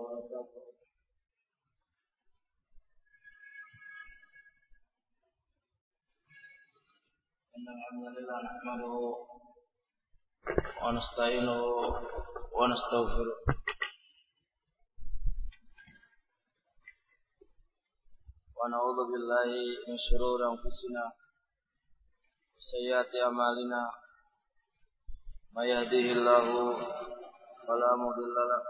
الله وبركاته إن الحمد لله نحمده ونستعينه ونستغفره ونعوذ بالله من شرور أنفسنا وسيئات أعمالنا ما يهديه الله فلا مضل له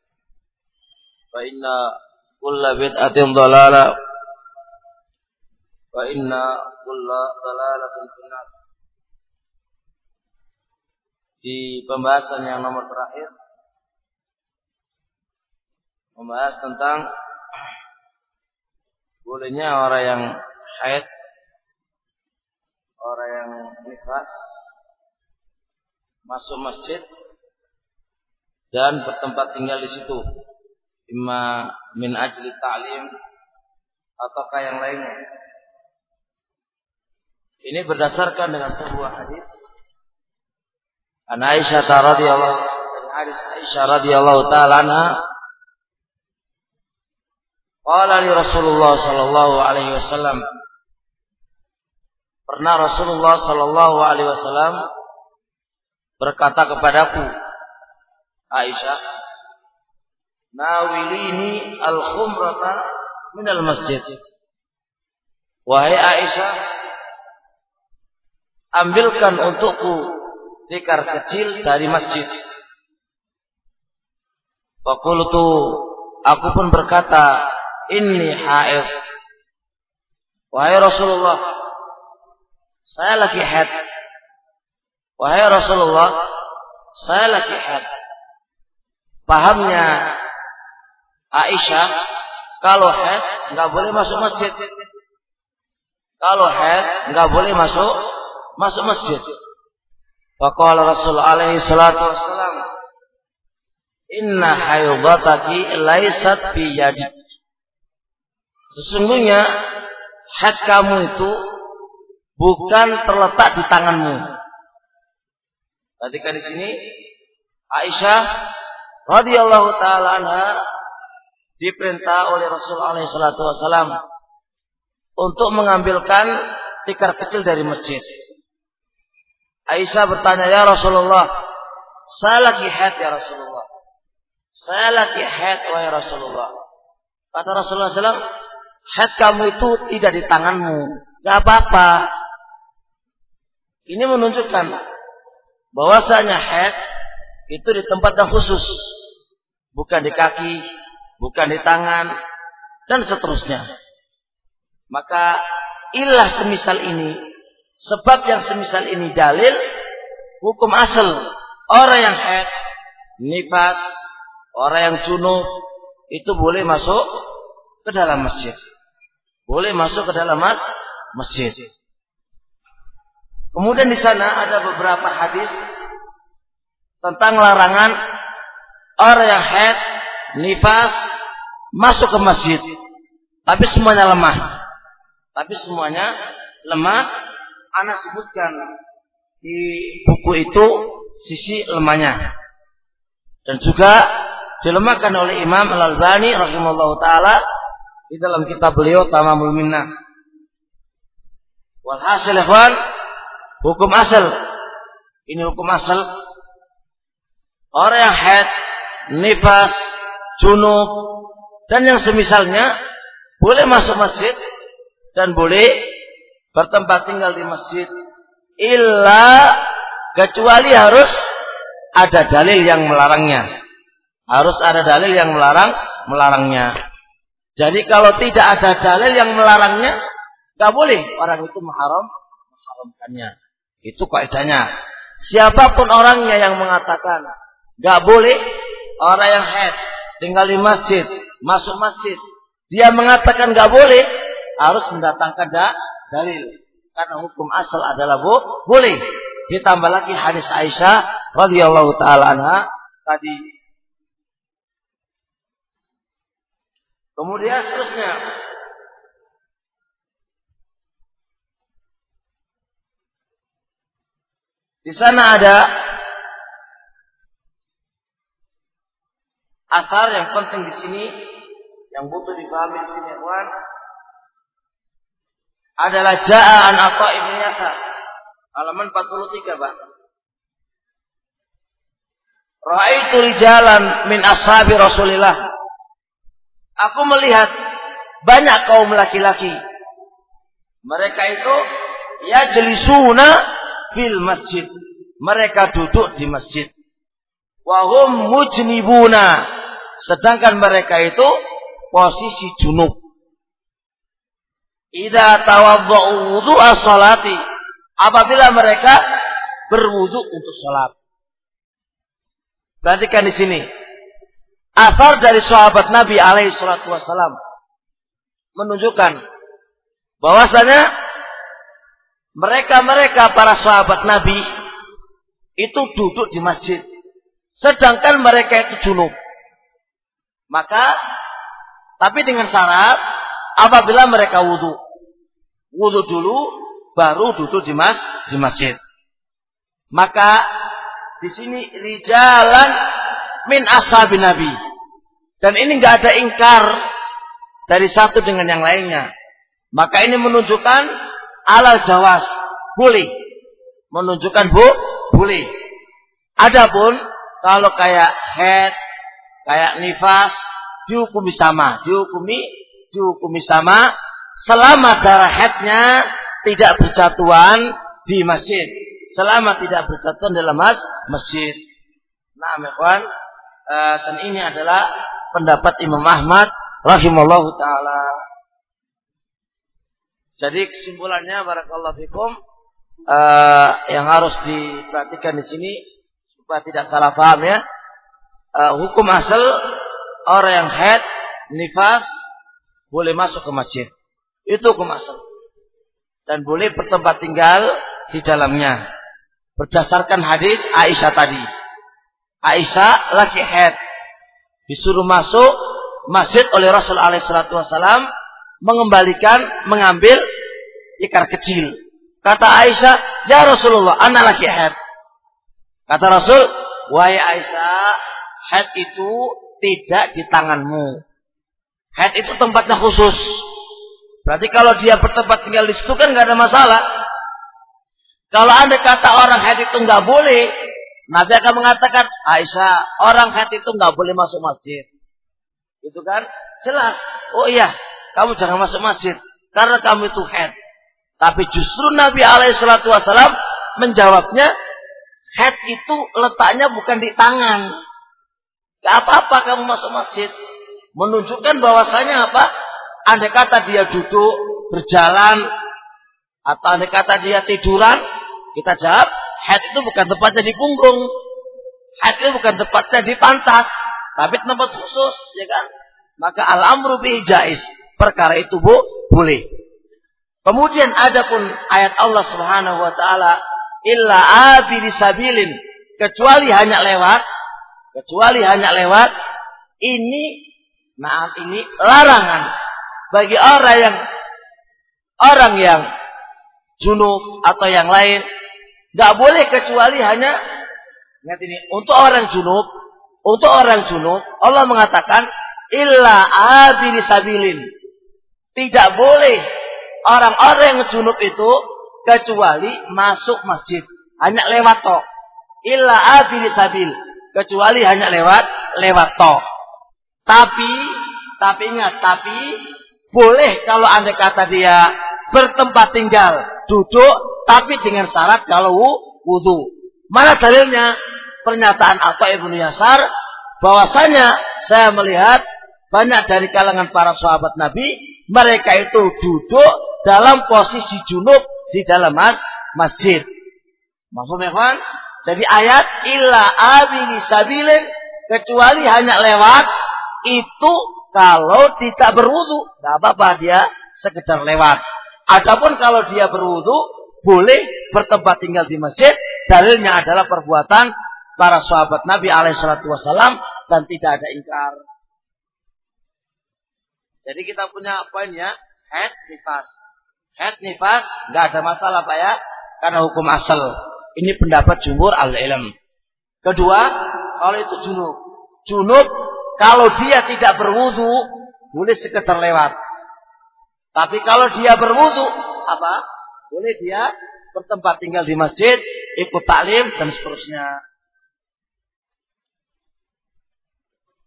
فإن كل بدعة ضلالة وإن كل ضلالة في النار di pembahasan yang nomor terakhir membahas tentang bolehnya orang yang haid orang yang nifas masuk masjid dan bertempat tinggal di situ imma min ajli ta'lim ataukah yang lainnya? Ini berdasarkan dengan sebuah hadis. An Aisyah radhiyallahu hadis Aisyah radhiyallahu taala anha. Qala li Rasulullah sallallahu alaihi wasallam. Pernah Rasulullah sallallahu alaihi wasallam berkata kepadaku Aisyah Nawilini al-khumrata minal masjid Wahai Aisyah ambilkan untukku tikar kecil dari masjid. Fakultu aku pun berkata, ini haid. Wahai Rasulullah, saya lagi haid. Wahai Rasulullah, saya lagi haid. Pahamnya Aisyah, kalau haid nggak boleh masuk masjid. Kalau haid nggak boleh masuk masuk masjid. Faqala Rasul alaihi salatu wassalam Inna haidhataki laisat fi yadi Sesungguhnya haid kamu itu bukan terletak di tanganmu. Perhatikan di sini Aisyah radhiyallahu taala anha diperintah oleh Rasul alaihi salatu wasallam untuk mengambilkan tikar kecil dari masjid. Aisyah bertanya, "Ya Rasulullah, saya lagi haid ya Rasulullah. Saya lagi haid wahai Rasulullah." Kata Rasulullah SAW, haid kamu itu tidak di tanganmu. Gak apa-apa. Ini menunjukkan bahwasanya haid itu di tempat yang khusus. Bukan di kaki, bukan di tangan, dan seterusnya. Maka ilah semisal ini Sebab yang semisal ini dalil hukum asal orang yang haid, nifas, orang yang junub itu boleh masuk ke dalam masjid. Boleh masuk ke dalam mas masjid. Kemudian di sana ada beberapa hadis tentang larangan orang yang haid, nifas masuk ke masjid. Tapi semuanya lemah. Tapi semuanya lemah Anak sebutkan di buku itu sisi lemahnya. Dan juga dilemahkan oleh Imam Al-Albani rahimahullah taala di dalam kitab beliau Tamamul Minnah. Walhasil ikhwan, hukum asal. Ini hukum asal. Orang yang haid, nifas, junub, dan yang semisalnya boleh masuk masjid dan boleh bertempat tinggal di masjid illa kecuali harus ada dalil yang melarangnya. Harus ada dalil yang melarang melarangnya. Jadi kalau tidak ada dalil yang melarangnya, nggak boleh orang itu mengharam mengharamkannya. Itu kaidahnya. Siapa pun orangnya yang mengatakan nggak boleh orang yang head tinggal di masjid masuk masjid. Dia mengatakan nggak boleh, harus mendatangkan da dalil. Karena hukum asal adalah bu boleh. Ditambah lagi hadis Aisyah radhiyallahu taala anha tadi. Kemudian seterusnya Di sana ada asar yang penting di sini yang butuh dipahami di sini, kawan. Adalah Ja'an atau Ibnu Yasar. Halaman 43, Pak. Ra'aitu rijalan min ashabi Rasulillah. Aku melihat banyak kaum laki-laki. Mereka itu ya jelisuna fil masjid. Mereka duduk di masjid. Wahum mujnibuna. Sedangkan mereka itu posisi junub. Ida tawaddu'u wudu'a salati. Apabila mereka berwudu untuk salat. Perhatikan di sini. Asar dari sahabat Nabi alaihi salatu wasalam menunjukkan bahwasanya mereka-mereka para sahabat Nabi itu duduk di masjid. Sedangkan mereka itu junub. Maka, tapi dengan syarat, apabila mereka wudhu. Wudhu dulu, baru duduk di, mas, masjid. Maka, di sini rijalan min ashabi Nabi. Dan ini nggak ada ingkar dari satu dengan yang lainnya. Maka ini menunjukkan alal jawas boleh menunjukkan bu boleh adapun kalau kayak head kayak nifas dihukumi sama dihukumi dihukumi sama. Selama darah headnya tidak berjatuhan di masjid. Selama tidak berjatuhan dalam mas masjid. Nah mekwan uh, dan ini adalah pendapat Imam Ahmad rahimallahu taala. Jadi kesimpulannya barakallahu fikum uh, yang harus diperhatikan di sini supaya tidak salah paham ya. Uh, hukum asal orang yang head nifas boleh masuk ke masjid. Itu hukum asal. Dan boleh bertempat tinggal di dalamnya. Berdasarkan hadis Aisyah tadi. Aisyah lagi head disuruh masuk masjid oleh Rasul alaihi wasallam mengembalikan, mengambil ikar kecil. Kata Aisyah, ya Rasulullah, anak lagi head. Kata Rasul, wahai Aisyah, head itu tidak di tanganmu. Head itu tempatnya khusus. Berarti kalau dia bertempat tinggal di situ kan nggak ada masalah. Kalau anda kata orang head itu nggak boleh, Nabi akan mengatakan, Aisyah, orang head itu nggak boleh masuk masjid. Itu kan jelas. Oh iya, kamu jangan masuk masjid karena kamu itu head. Tapi justru Nabi alaihissalatu wassalam menjawabnya head itu letaknya bukan di tangan. Gak apa-apa kamu masuk masjid. Menunjukkan bahwasanya apa? Andai kata dia duduk, berjalan, atau andai kata dia tiduran, kita jawab, head itu bukan tempatnya di punggung. Head itu bukan tempatnya di pantat. Tapi tempat khusus, ya kan? Maka al-amru jais perkara itu bu, boleh. Kemudian ada pun ayat Allah Subhanahu wa taala illa abiri sabilin kecuali hanya lewat kecuali hanya lewat ini maaf ini larangan bagi orang yang orang yang junub atau yang lain nggak boleh kecuali hanya ingat ini untuk orang junub untuk orang junub Allah mengatakan illa abiri sabilin tidak boleh orang-orang yang junub itu kecuali masuk masjid. Hanya lewat to. Illa abili sabil. Kecuali hanya lewat lewat to. Tapi, tapi ingat, tapi boleh kalau anda kata dia bertempat tinggal, duduk, tapi dengan syarat kalau wudhu. Mana dalilnya? Pernyataan Atta Ibnu Yasar bahwasanya saya melihat banyak dari kalangan para sahabat Nabi, mereka itu duduk dalam posisi junub di dalam mas masjid. Maksudnya kan? Jadi ayat illa abini sabilin kecuali hanya lewat itu kalau tidak berwudu, tidak apa-apa dia sekedar lewat. Adapun kalau dia berwudu, boleh bertempat tinggal di masjid. Dalilnya adalah perbuatan para sahabat Nabi alaihissalatu wassalam dan tidak ada ingkar. Jadi kita punya poin ya, head nifas. Head nifas nggak ada masalah Pak ya, karena hukum asal. Ini pendapat jumhur al-ilm. Kedua, kalau itu junub. Junub kalau dia tidak berwudu, boleh sekedar lewat. Tapi kalau dia berwudu, apa? Boleh dia bertempat tinggal di masjid, ikut taklim dan seterusnya.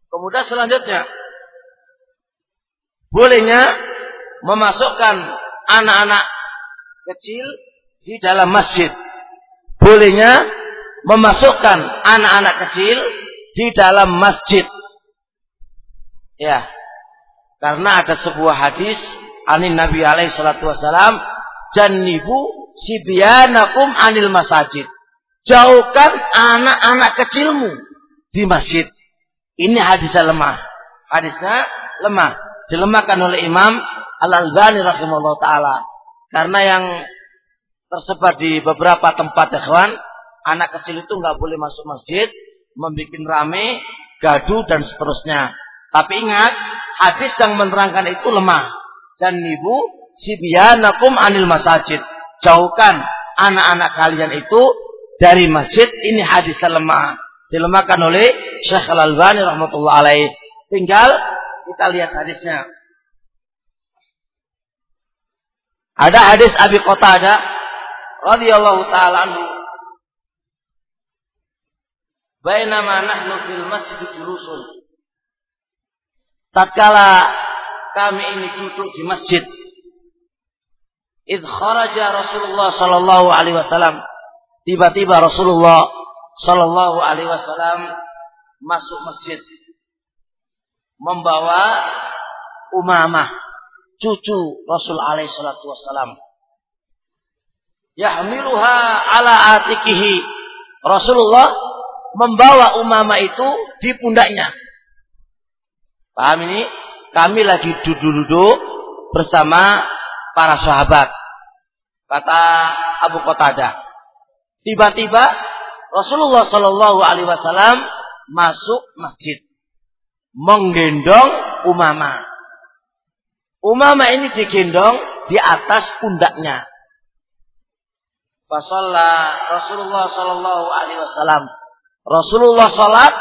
Kemudian selanjutnya, bolehnya memasukkan anak-anak kecil di dalam masjid. Bolehnya memasukkan anak-anak kecil di dalam masjid. Ya. Karena ada sebuah hadis anin Nabi alaihi salatu wasalam, "Jannibu sibyanakum anil masajid." Jauhkan anak-anak kecilmu di masjid. Ini hadisnya lemah. Hadisnya lemah. Dilemahkan oleh Imam Al-Albani rahimahullah taala. Karena yang tersebar di beberapa tempat kawan, anak kecil itu nggak boleh masuk masjid, membuat rame, gaduh dan seterusnya. Tapi ingat, hadis yang menerangkan itu lemah. Dan ibu sibyanakum anil masajid. Jauhkan anak-anak kalian itu dari masjid. Ini hadis lemah. Dilemahkan oleh Syekh Al-Albani rahmatullah alaih. Tinggal kita lihat hadisnya. Ada hadis Abi Qatadah radhiyallahu taala anhu. Bainama nahnu fil masjid julusun tatkala kami ini duduk di masjid id kharaja Rasulullah sallallahu alaihi wasallam tiba-tiba Rasulullah sallallahu alaihi wasallam masuk masjid membawa Umamah cucu Rasul alaihi salatu wasallam yahmiluha ala atikihi Rasulullah membawa Umamah itu di pundaknya Paham ini? Kami lagi duduk-duduk bersama para sahabat. Kata Abu Qatadah. Tiba-tiba Rasulullah Shallallahu Alaihi Wasallam masuk masjid, menggendong Umama. Umama ini digendong di atas pundaknya. Fasalla Rasulullah Shallallahu Alaihi Wasallam. Rasulullah Salat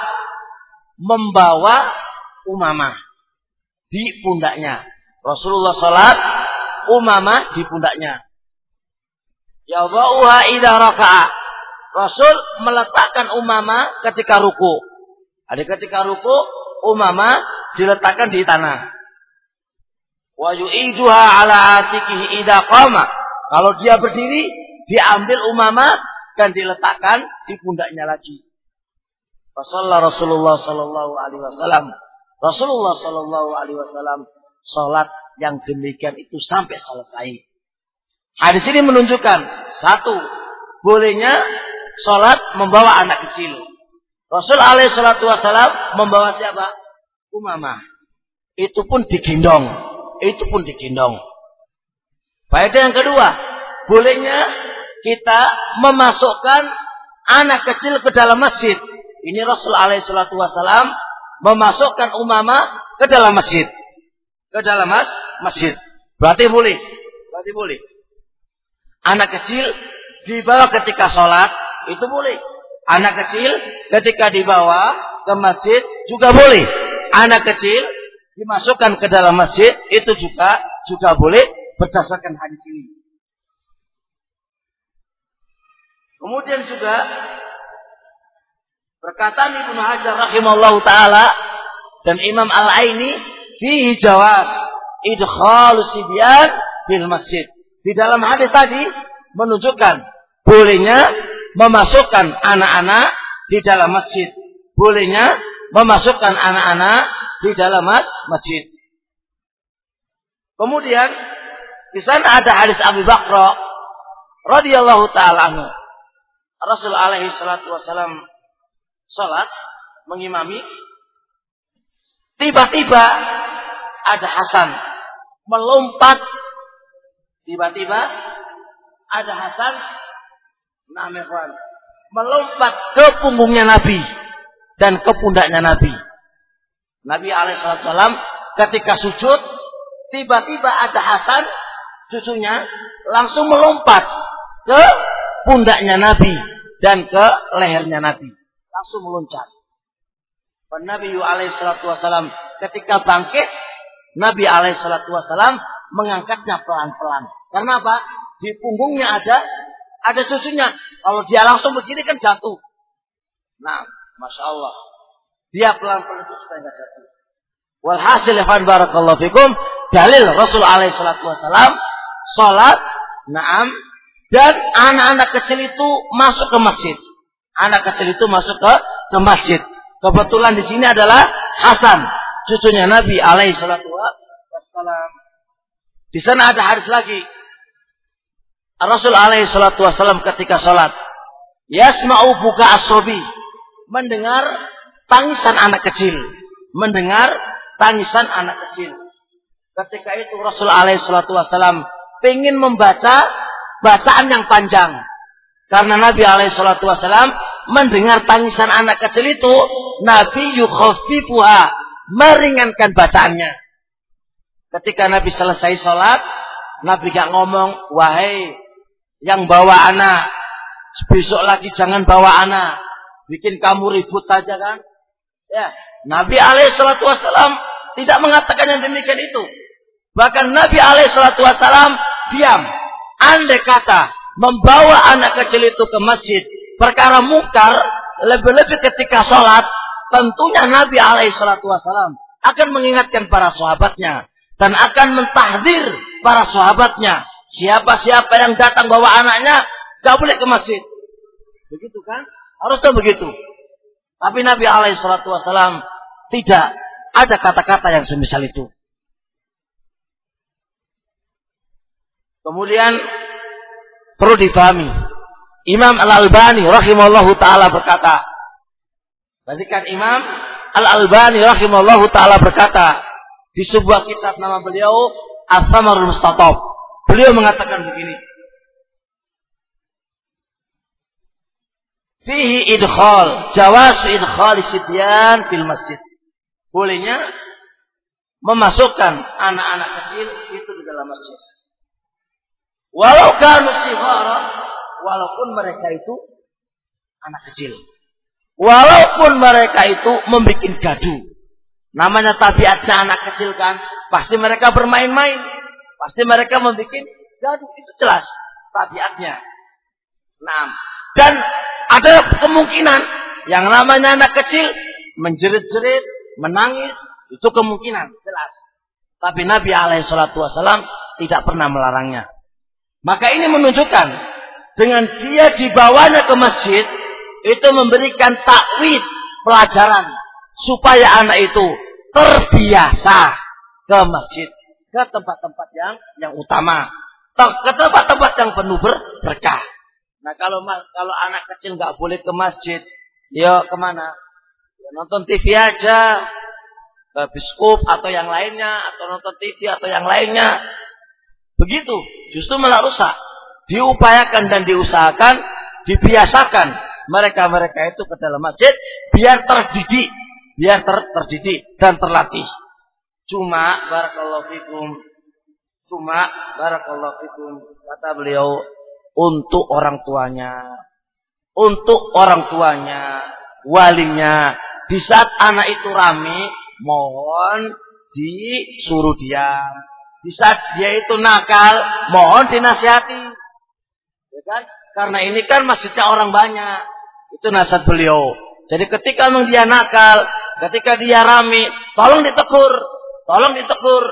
membawa Umamah di pundaknya. Rasulullah salat Umamah di pundaknya. Ya ba'uha idza raka'a. Rasul meletakkan Umamah ketika ruku. Ada ketika ruku Umamah diletakkan di tanah. Wa yu'iduha ala atikihi idza qama. Kalau dia berdiri, diambil Umamah dan diletakkan di pundaknya lagi. Rasulullah Rasulullah sallallahu alaihi wasallam Rasulullah Shallallahu Alaihi Wasallam sholat yang demikian itu sampai selesai. Hadis ini menunjukkan satu bolehnya sholat membawa anak kecil. Rasul alaihi salatu wasallam membawa siapa? Umamah. Itu pun digendong. Itu pun digendong. Faedah yang kedua, bolehnya kita memasukkan anak kecil ke dalam masjid. Ini Rasul alaihi salatu wasallam memasukkan umama ke dalam masjid. Ke dalam mas masjid. Berarti boleh. Berarti boleh. Anak kecil dibawa ketika sholat itu boleh. Anak kecil ketika dibawa ke masjid juga boleh. Anak kecil dimasukkan ke dalam masjid itu juga juga boleh berdasarkan hadis ini. Kemudian juga Perkataan Ibnu Hajar rahimahullah taala dan Imam Al-Aini fi jawas idkhalus sibyan bil masjid. Di dalam hadis tadi menunjukkan bolehnya memasukkan anak-anak di dalam masjid. Bolehnya memasukkan anak-anak di dalam mas masjid. Kemudian di sana ada hadis Abu Bakr radhiyallahu taala anhu. Rasul alaihi salatu wasallam sholat mengimami tiba-tiba ada Hasan melompat tiba-tiba ada Hasan nah melompat ke punggungnya Nabi dan ke pundaknya Nabi. Nabi alaihissalam ketika sujud tiba-tiba ada Hasan cucunya langsung melompat ke pundaknya Nabi dan ke lehernya Nabi. Langsung meloncat. Nabi alaihissalam ketika bangkit Nabi alaihissalam mengangkatnya pelan-pelan. Karena apa? Di punggungnya ada ada cucunya. Kalau dia langsung begini kan jatuh. Nah, masya Allah. Dia pelan-pelan itu supaya nggak jatuh. Walhasil ya barakallahu fikum dalil Rasul alaihi salatu wasalam salat naam dan anak-anak kecil itu masuk ke masjid. Anak kecil itu masuk ke ke masjid. Kebetulan di sini adalah Hasan, cucunya Nabi alaihi salatu wasalam. Di sana ada hadis lagi. Rasul alaihi salatu wasalam ketika salat yasma'u buka asobi mendengar tangisan anak kecil, mendengar tangisan anak kecil. Ketika itu Rasul alaihi salatu wasallam ingin membaca bacaan yang panjang. Karena Nabi alaihi salatu wasallam mendengar tangisan anak kecil itu, Nabi yukhaffifuha, meringankan bacaannya. Ketika Nabi selesai sholat, Nabi gak ngomong, wahai yang bawa anak, besok lagi jangan bawa anak, bikin kamu ribut saja kan? Ya, Nabi alaihi salatu wasallam tidak mengatakan yang demikian itu. Bahkan Nabi alaihi salatu wasallam diam. Andai kata membawa anak kecil itu ke masjid perkara mungkar lebih-lebih ketika sholat tentunya Nabi alaihi salatu wasallam akan mengingatkan para sahabatnya dan akan mentahdir para sahabatnya. Siapa-siapa yang datang bawa anaknya gak boleh ke masjid. Begitu kan? Harusnya begitu. Tapi Nabi alaihi salatu wasallam tidak ada kata-kata yang semisal itu. Kemudian perlu difahami. Imam Al-Albani rahimahullahu taala berkata, Perhatikan Imam Al-Albani rahimahullahu taala berkata di sebuah kitab nama beliau As-Samarul. Beliau mengatakan begini. Fihi idkhal, jawasu idkhal sidyan fil masjid. Bolehnya memasukkan anak-anak kecil itu di dalam masjid. Walau kanu sihara, walaupun mereka itu anak kecil. Walaupun mereka itu membuat gaduh. Namanya tabiatnya anak kecil kan. Pasti mereka bermain-main. Pasti mereka membuat gaduh. Itu jelas tabiatnya. Nah, dan ada kemungkinan yang namanya anak kecil menjerit-jerit, menangis, itu kemungkinan jelas. Tapi Nabi alaihissalatu wassalam tidak pernah melarangnya. Maka ini menunjukkan dengan dia dibawanya ke masjid itu memberikan takwid pelajaran supaya anak itu terbiasa ke masjid ke tempat-tempat yang yang utama ke tempat-tempat yang penuh berkah Nah kalau kalau anak kecil nggak boleh ke masjid, ya ke mana? Ya, nonton TV aja, ke biskop atau yang lainnya, atau nonton TV atau yang lainnya. Begitu, justru malah rusak. Diupayakan dan diusahakan, dibiasakan mereka-mereka itu ke dalam masjid biar terdidik, biar ter terdidik dan terlatih. Cuma barakallahu fikum, cuma barakallahu fikum kata beliau untuk orang tuanya. Untuk orang tuanya, walinya. Di saat anak itu rame, mohon disuruh diam. Di saat dia itu nakal, mohon dinasihati. Ya kan? Karena ini kan masjidnya orang banyak. Itu nasihat beliau. Jadi ketika memang dia nakal, ketika dia rame, tolong ditegur. Tolong ditegur.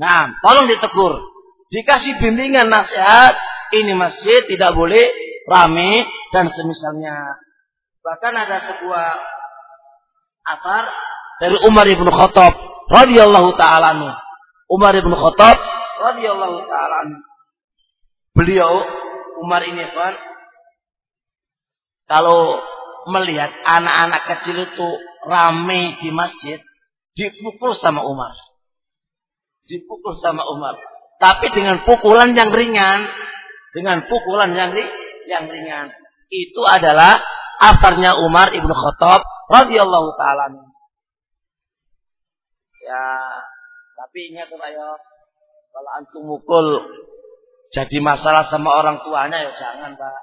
Nah, tolong ditegur. Dikasih bimbingan nasihat, ini masjid tidak boleh rame dan semisalnya. Bahkan ada sebuah asar dari Umar ibn Khattab radhiyallahu taala Umar ibn Khattab radhiyallahu taala Beliau Umar ini kan kalau melihat anak-anak kecil itu rame di masjid dipukul sama Umar. Dipukul sama Umar. Tapi dengan pukulan yang ringan. Dengan pukulan yang, ri yang ringan. Itu adalah asarnya Umar ibnu Khattab radhiyallahu taala. Ya, tapi ingat ayo kalau antum mukul jadi masalah sama orang tuanya ya jangan, Pak.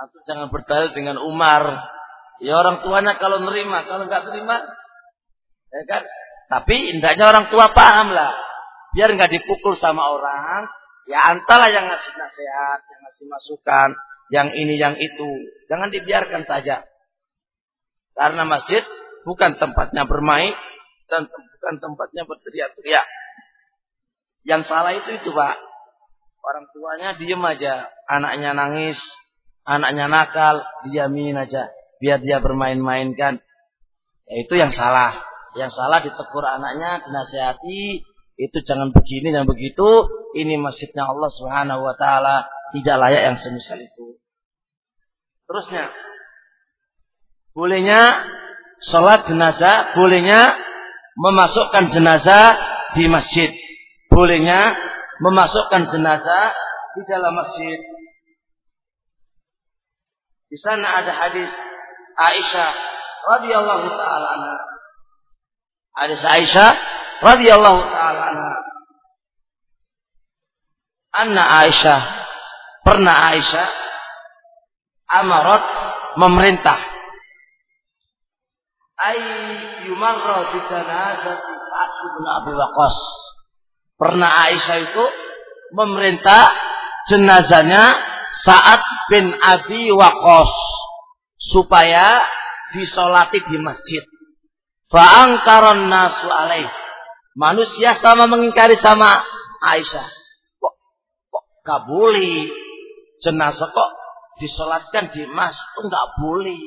Antum jangan berdalil dengan Umar. Ya orang tuanya kalau nerima, kalau nggak terima, ya kan? Tapi indahnya orang tua paham lah. Biar nggak dipukul sama orang, ya antara yang ngasih nasihat, yang ngasih masukan, yang ini, yang itu. Jangan dibiarkan saja. Karena masjid bukan tempatnya bermain dan bukan tempatnya berteriak-teriak. Yang salah itu itu pak. Orang tuanya diem aja. Anaknya nangis. Anaknya nakal. Diamin aja biar dia bermain-main kan. Ya, itu yang salah. Yang salah ditegur anaknya, dinasihati, itu jangan begini dan begitu. Ini masjidnya Allah Subhanahu wa taala, tidak layak yang semisal itu. Terusnya, bolehnya sholat jenazah, bolehnya memasukkan jenazah di masjid. Bolehnya memasukkan jenazah di dalam masjid. Di sana ada hadis Aisyah radhiyallahu taala anha. Hadis Aisyah radhiyallahu taala anha. Anna Aisyah pernah Aisyah amarat memerintah ay yumarra bi janazati Sa'ad bin Abi Waqqas. Pernah Aisyah itu memerintah jenazahnya Sa'ad bin Abi Waqqas supaya disolati di masjid. Fa'angkaron nasu alaih. Manusia sama mengingkari sama Aisyah. Kok, kok gak boleh jenazah kok disolatkan di masjid? Itu gak boleh.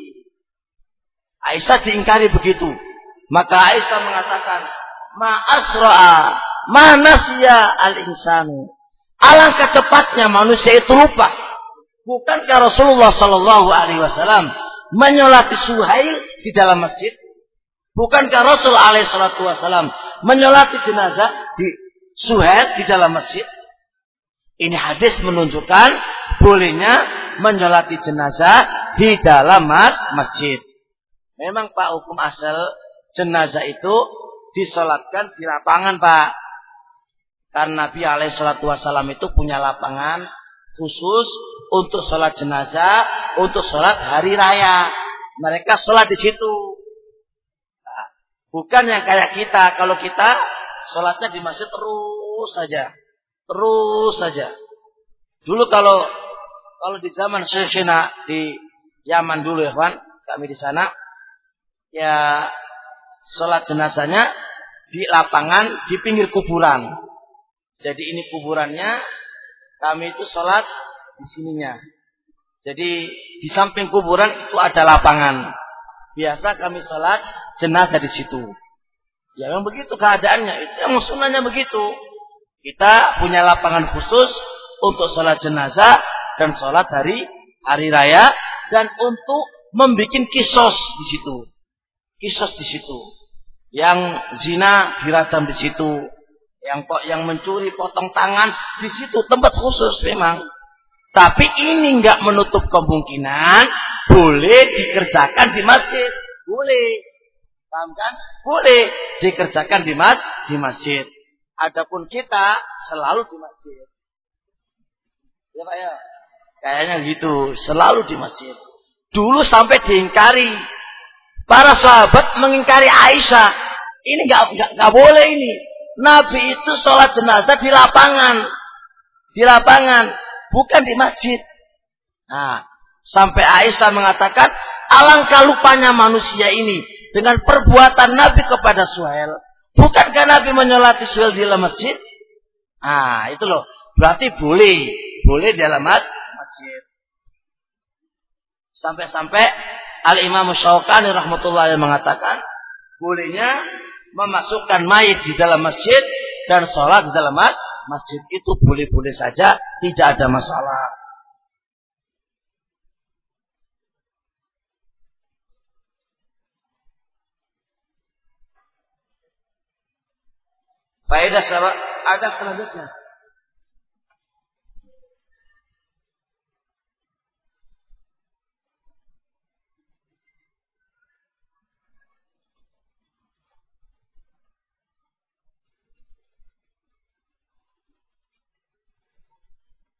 Aisyah diingkari begitu. Maka Aisyah mengatakan, Ma'asra'a, manasya al-insanu. Alangkah cepatnya manusia itu lupa. Bukankah Rasulullah Sallallahu Alaihi Wasallam menyolati Suhail di dalam masjid? Bukankah Rasul Alaihi Wasallam menyolati jenazah di Suhail di dalam masjid? Ini hadis menunjukkan bolehnya menyolati jenazah di dalam mas masjid. Memang Pak hukum asal jenazah itu disolatkan di lapangan Pak. Karena Nabi Alaihi Wasallam itu punya lapangan khusus untuk sholat jenazah, untuk sholat hari raya. Mereka sholat di situ. Nah, bukan yang kayak kita. Kalau kita sholatnya di masjid terus saja. Terus saja. Dulu kalau kalau di zaman Syekhina di Yaman dulu ya kawan, kami di sana ya sholat jenazahnya di lapangan di pinggir kuburan. Jadi ini kuburannya kami itu sholat di sininya. Jadi di samping kuburan itu ada lapangan. Biasa kami sholat jenazah di situ. Ya memang begitu keadaannya. Itu yang sunnahnya begitu. Kita punya lapangan khusus untuk sholat jenazah dan sholat hari hari raya dan untuk membuat kisos di situ. Kisos di situ. Yang zina dirajam di situ yang yang mencuri potong tangan di situ tempat khusus memang. Tapi ini nggak menutup kemungkinan boleh dikerjakan di masjid, boleh. Paham kan? Boleh dikerjakan di mas di masjid. Adapun kita selalu di masjid. Ya Pak ya? Kayaknya gitu, selalu di masjid. Dulu sampai diingkari. Para sahabat mengingkari Aisyah. Ini nggak nggak boleh ini. Nabi itu sholat jenazah di lapangan. Di lapangan. Bukan di masjid. Nah, sampai Aisyah mengatakan, alangkah lupanya manusia ini dengan perbuatan Nabi kepada Suhail. Bukankah Nabi menyolati Suhail di dalam masjid? Nah, itu loh. Berarti boleh. Boleh di dalam masjid. Sampai-sampai Al-Imam Syaukani rahmatullahi mengatakan, bolehnya memasukkan mayit di dalam masjid dan sholat di dalam mas masjid itu boleh-boleh saja, tidak ada masalah. Faedah ada selanjutnya.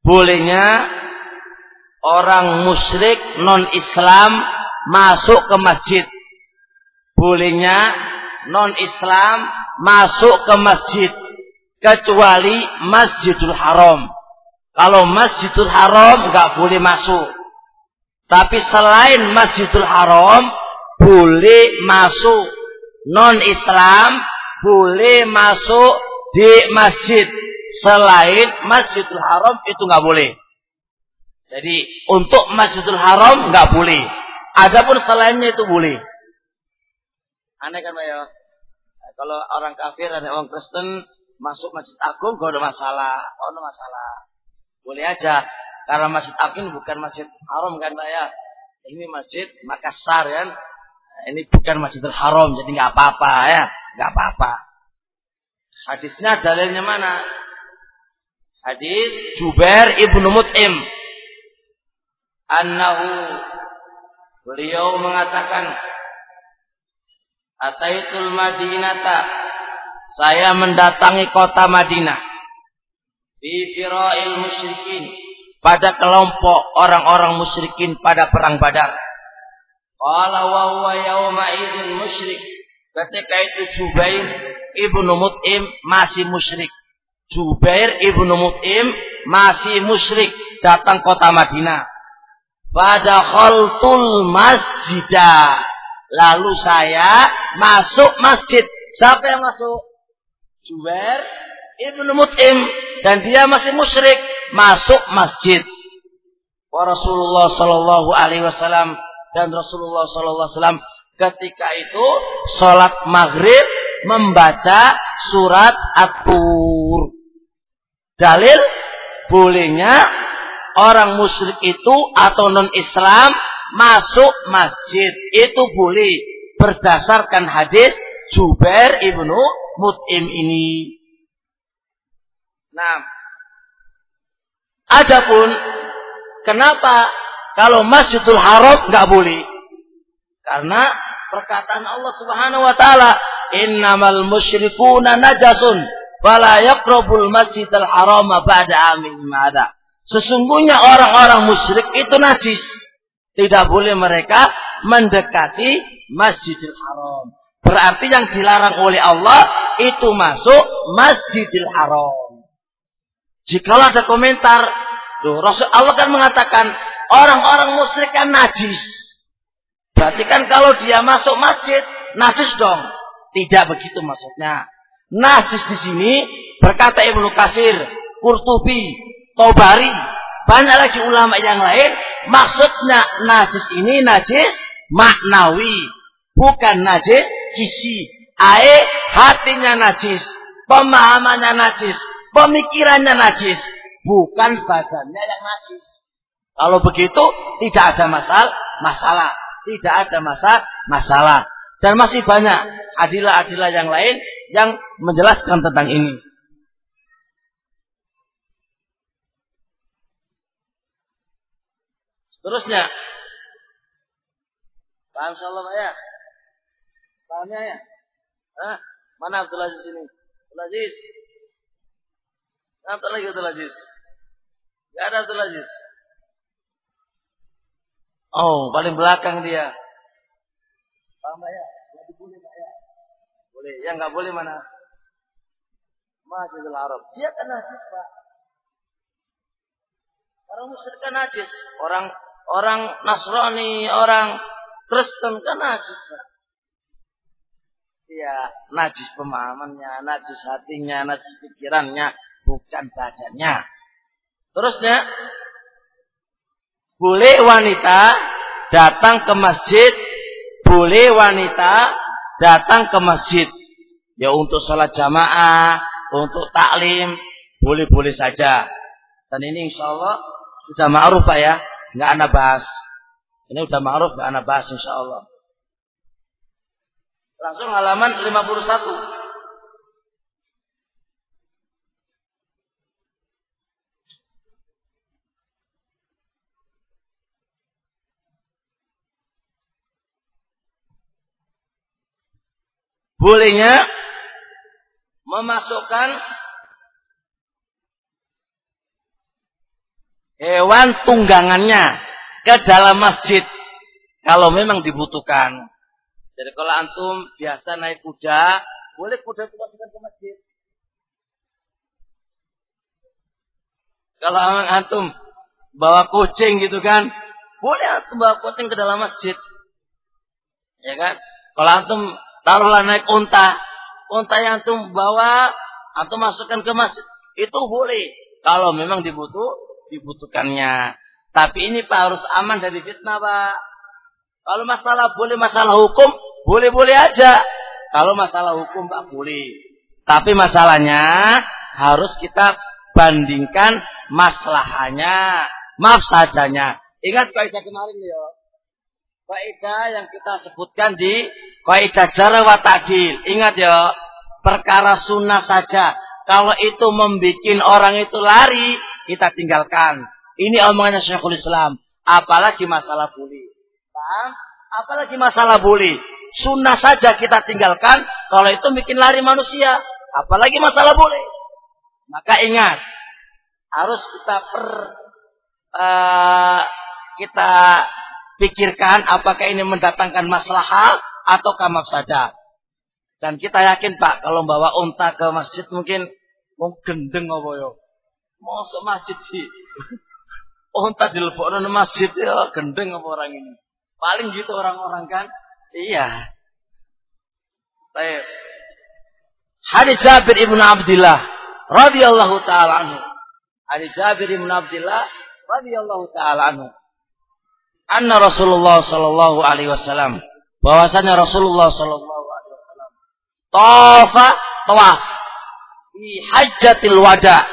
Bolehnya orang musyrik non Islam masuk ke masjid. Bolehnya non Islam masuk ke masjid kecuali Masjidul Haram. Kalau Masjidul Haram nggak boleh masuk. Tapi selain Masjidul Haram boleh masuk non Islam boleh masuk di masjid selain Masjidil Haram itu nggak boleh. Jadi untuk Masjidil Haram nggak boleh. Adapun selainnya itu boleh. Aneh kan Pak ya? Nah, kalau orang kafir dan orang Kristen masuk Masjid Agung gak ada masalah. Oh, ada masalah. Boleh aja. Karena Masjid Agung bukan Masjid Haram kan Pak ya? Ini Masjid Makassar kan. Ini bukan Masjidil Haram jadi nggak apa-apa ya, nggak apa-apa. Hadisnya dalilnya mana? Hadis Jubair ibnu Mut'im. Annahu beliau mengatakan Ataitul Madinata saya mendatangi kota Madinah fi fira'il musyrikin pada kelompok orang-orang musyrikin pada perang Badar. Qala wa huwa yawma idzin musyrik. Ketika itu Jubair ibnu Mut'im masih musyrik. Jubair ibnu Mut'im masih musyrik datang kota Madinah. Pada khaltul masjidah. Lalu saya masuk masjid. Siapa yang masuk? Jubair ibnu Mut'im dan dia masih musyrik masuk masjid. Rasulullah sallallahu alaihi wasallam dan Rasulullah sallallahu alaihi wasallam ketika itu salat maghrib membaca surat At-Tur. Dalil bolehnya orang musyrik itu atau non Islam masuk masjid itu boleh berdasarkan hadis Jubair ibnu Mut'im ini. Nah, adapun kenapa kalau Masjidul Haram nggak boleh? Karena perkataan Allah Subhanahu wa taala, "Innamal musyrikuna najasun." Fala yaqrabul masjidal harama ba'da amin mada. Sesungguhnya orang-orang musyrik itu najis. Tidak boleh mereka mendekati Masjidil Haram. Berarti yang dilarang oleh Allah itu masuk Masjidil Haram. Jika ada komentar, loh, Rasul Allah kan mengatakan orang-orang musyrik kan najis. Berarti kan kalau dia masuk masjid, najis dong. Tidak begitu maksudnya. Najis di sini berkata Ibnu Kasir, Qurtubi, Tobari, banyak lagi ulama yang lain. Maksudnya najis ini najis maknawi, bukan najis kisi. Ae hatinya najis, pemahamannya najis, pemikirannya najis, bukan badannya yang najis. Kalau begitu tidak ada masalah, masalah, tidak ada masalah, masalah. Dan masih banyak adilah-adilah yang lain yang menjelaskan tentang ini. Seterusnya. Paham insyaallah Pak ya? Pahamnya ya? Hah? Mana Abdul Aziz ini? Abdul Aziz. Apa lagi Abdul Aziz? Gak ada Abdul Aziz. Oh, paling belakang dia. Paham Pak ya? Boleh. Yang nggak boleh mana? Masjidil Arab. Dia kan najis, Pak. Orang musyrik kan najis. Orang orang Nasrani, orang Kristen kan najis, Pak. Iya, najis pemahamannya, najis hatinya, najis pikirannya, bukan badannya. Terusnya, boleh wanita datang ke masjid, boleh wanita datang ke masjid ya untuk sholat jamaah, untuk taklim, boleh-boleh saja. Dan ini insya Allah sudah ma'ruf Pak ya, nggak anak bahas. Ini sudah ma'ruf, nggak anak bahas insya Allah. Langsung halaman 51. Bolehnya memasukkan hewan tunggangannya ke dalam masjid kalau memang dibutuhkan. Jadi kalau antum biasa naik kuda, boleh kuda itu masukkan ke masjid. Kalau antum bawa kucing gitu kan, boleh antum bawa kucing ke dalam masjid. Ya kan? Kalau antum taruhlah naik unta, unta yang antum bawa, antum masukkan ke masjid, itu boleh. Kalau memang dibutuh, dibutuhkannya. Tapi ini Pak harus aman dari fitnah Pak. Kalau masalah boleh masalah hukum, boleh-boleh aja. Kalau masalah hukum Pak boleh. Tapi masalahnya harus kita bandingkan masalahnya, mafsadanya. Ingat kaidah kemarin ya. Kaidah yang kita sebutkan di kaidah jara wa ta'dil. Ingat ya, perkara sunnah saja. Kalau itu membuat orang itu lari, kita tinggalkan. Ini omongannya Syekhul Islam. Apalagi masalah bully. Paham? Apalagi masalah bully. Sunnah saja kita tinggalkan. Kalau itu bikin lari manusia. Apalagi masalah bully. Maka ingat. Harus kita per... Uh, kita pikirkan apakah ini mendatangkan masalah atau kamar saja. Dan kita yakin Pak, kalau bawa unta ke masjid mungkin mau gendeng apa ya. Masuk masjid sih. Unta dilebokno masjid ya gendeng apa orang ini. Paling gitu orang-orang kan. Iya. Baik. Hadis Jabir ibnu Abdullah radhiyallahu taala anhu. Hadis Jabir ibnu Abdullah radhiyallahu taala anhu. Anna Rasulullah sallallahu alaihi wasallam bahwasanya Rasulullah sallallahu alaihi wasallam tawafa tawaf di hajjatil wada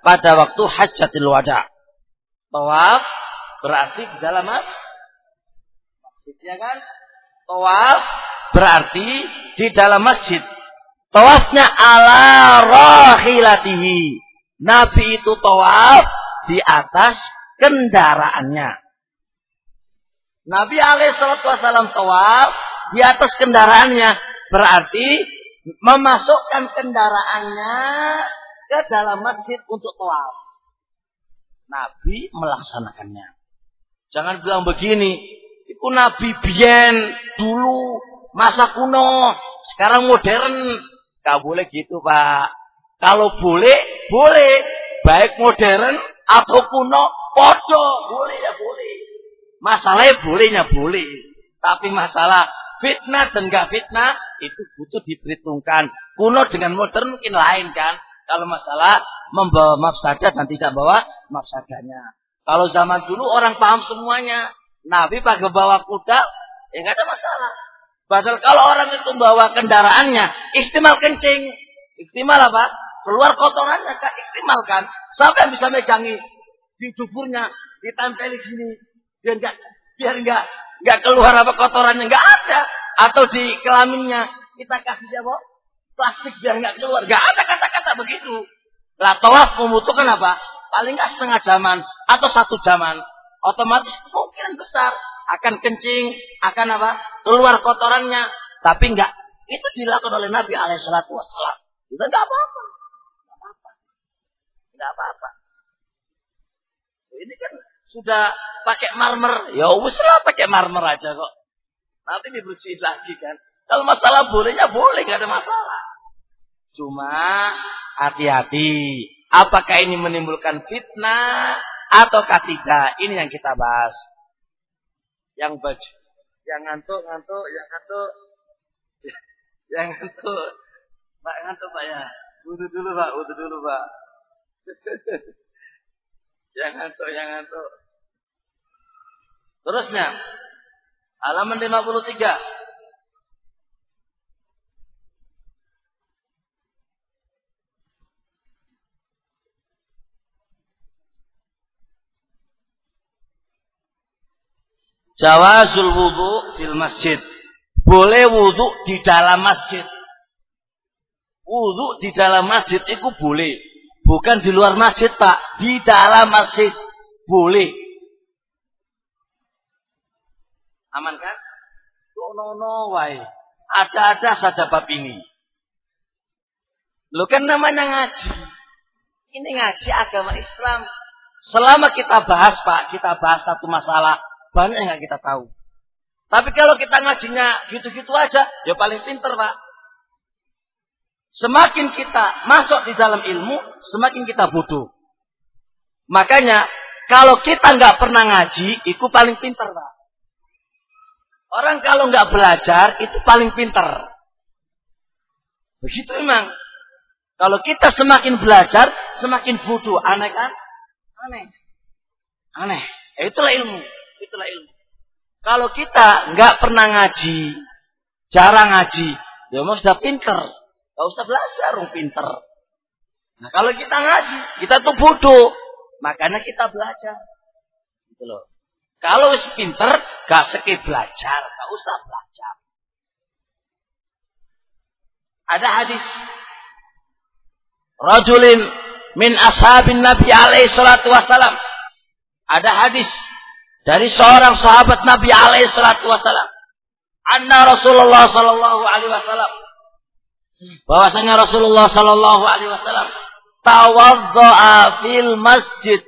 pada waktu hajjatil wada Tawaf berarti di dalam mas masjid ya kan? Tawaf berarti di dalam masjid. Tawafnya ala rahilatihi. Nabi itu tawaf di atas kendaraannya. Nabi alaihissalatu wassalam tawaf di atas kendaraannya. Berarti memasukkan kendaraannya ke dalam masjid untuk tawaf. Nabi melaksanakannya. Jangan bilang begini, itu Nabi Bien dulu masa kuno, sekarang modern. Gak boleh gitu Pak. Kalau boleh, boleh. Baik modern atau kuno, podo. Boleh ya boleh. Masalahnya bolehnya boleh. Tapi masalah fitnah dan gak fitnah, itu butuh diperhitungkan. Kuno dengan modern mungkin lain kan. Kalau masalah membawa mafsadah dan tidak bawa mafsadahnya. Kalau zaman dulu orang paham semuanya. Nabi pakai bawa kuda, ya nggak ada masalah. Padahal kalau orang itu bawa kendaraannya, istimal kencing. Istimal apa? Keluar kotorannya, kan? istimal kan. Yang bisa megangi di tubuhnya, ditempeli sini, biar nggak biar nggak nggak keluar apa kotorannya nggak ada. Atau di kelaminnya kita kasih siapa? plastik biar nggak keluar. Gak ada kata-kata begitu. Lah tawaf membutuhkan apa? Paling nggak setengah jaman atau satu jaman. Otomatis kemungkinan besar akan kencing, akan apa? Keluar kotorannya. Tapi nggak itu dilakukan oleh Nabi Alaihissalam. Itu nggak apa-apa. Nggak apa-apa. Nggak apa-apa. Ini kan sudah pakai marmer. Ya wis lah pakai marmer aja kok. Nanti dibersihin lagi kan. Kalau masalah bolehnya boleh, nggak ada masalah. Cuma hati-hati. Apakah ini menimbulkan fitnah ataukah tidak? Ini yang kita bahas. Yang baju, yang ngantuk, ngantuk, yang ngantuk, yang ngantuk. Pak ngantuk Pak ya. Wudhu dulu Pak, wudhu dulu Pak. yang ngantuk, yang ngantuk. Terusnya, halaman 53. Jawazul wudu fil masjid. Boleh wudu di dalam masjid. Wudu di dalam masjid itu boleh. Bukan di luar masjid, Pak. Di dalam masjid. Boleh. Aman kan? No no wae. Ada-ada saja bab ini. Lu kan namanya ngaji. Ini ngaji agama Islam. Selama kita bahas Pak, kita bahas satu masalah, banyak yang kita tahu. Tapi kalau kita ngajinya gitu-gitu aja, ya paling pinter Pak. Semakin kita masuk di dalam ilmu, semakin kita bodoh. Makanya, kalau kita nggak pernah ngaji, itu paling pinter Pak. Orang kalau nggak belajar, itu paling pinter. Begitu memang. Kalau kita semakin belajar, semakin bodoh. Aneh kan? Aneh. Aneh. Ya, itulah ilmu. Itulah ilmu. Kalau kita nggak pernah ngaji, jarang ngaji, ya mau sudah pinter. Gak usah belajar, orang pinter. Nah kalau kita ngaji, kita tuh bodoh. Makanya kita belajar. Gitu loh. Kalau wis pinter, gak seki belajar, gak usah belajar. Ada hadis. Rajulin min ashabin Nabi alaihi salatu wassalam. Ada hadis dari seorang sahabat Nabi alaihi salatu wassalam. Anna Rasulullah sallallahu alaihi wasallam bahwasanya Rasulullah sallallahu alaihi wasallam tawaddaa fil masjid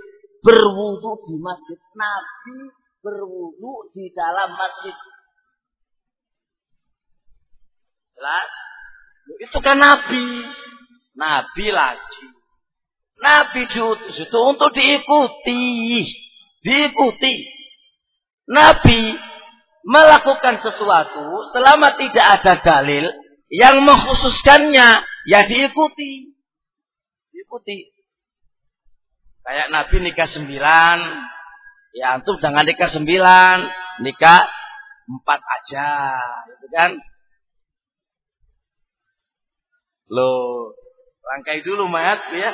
berwudu di masjid Nabi berwudu di dalam masjid jelas itu kan Nabi Nabi lagi Nabi diutus itu untuk diikuti. Diikuti. Nabi melakukan sesuatu selama tidak ada dalil yang mengkhususkannya, ya diikuti. Diikuti. Kayak Nabi nikah sembilan, ya antum jangan nikah sembilan, nikah empat aja, gitu kan? Loh, rangkai dulu mayat ya.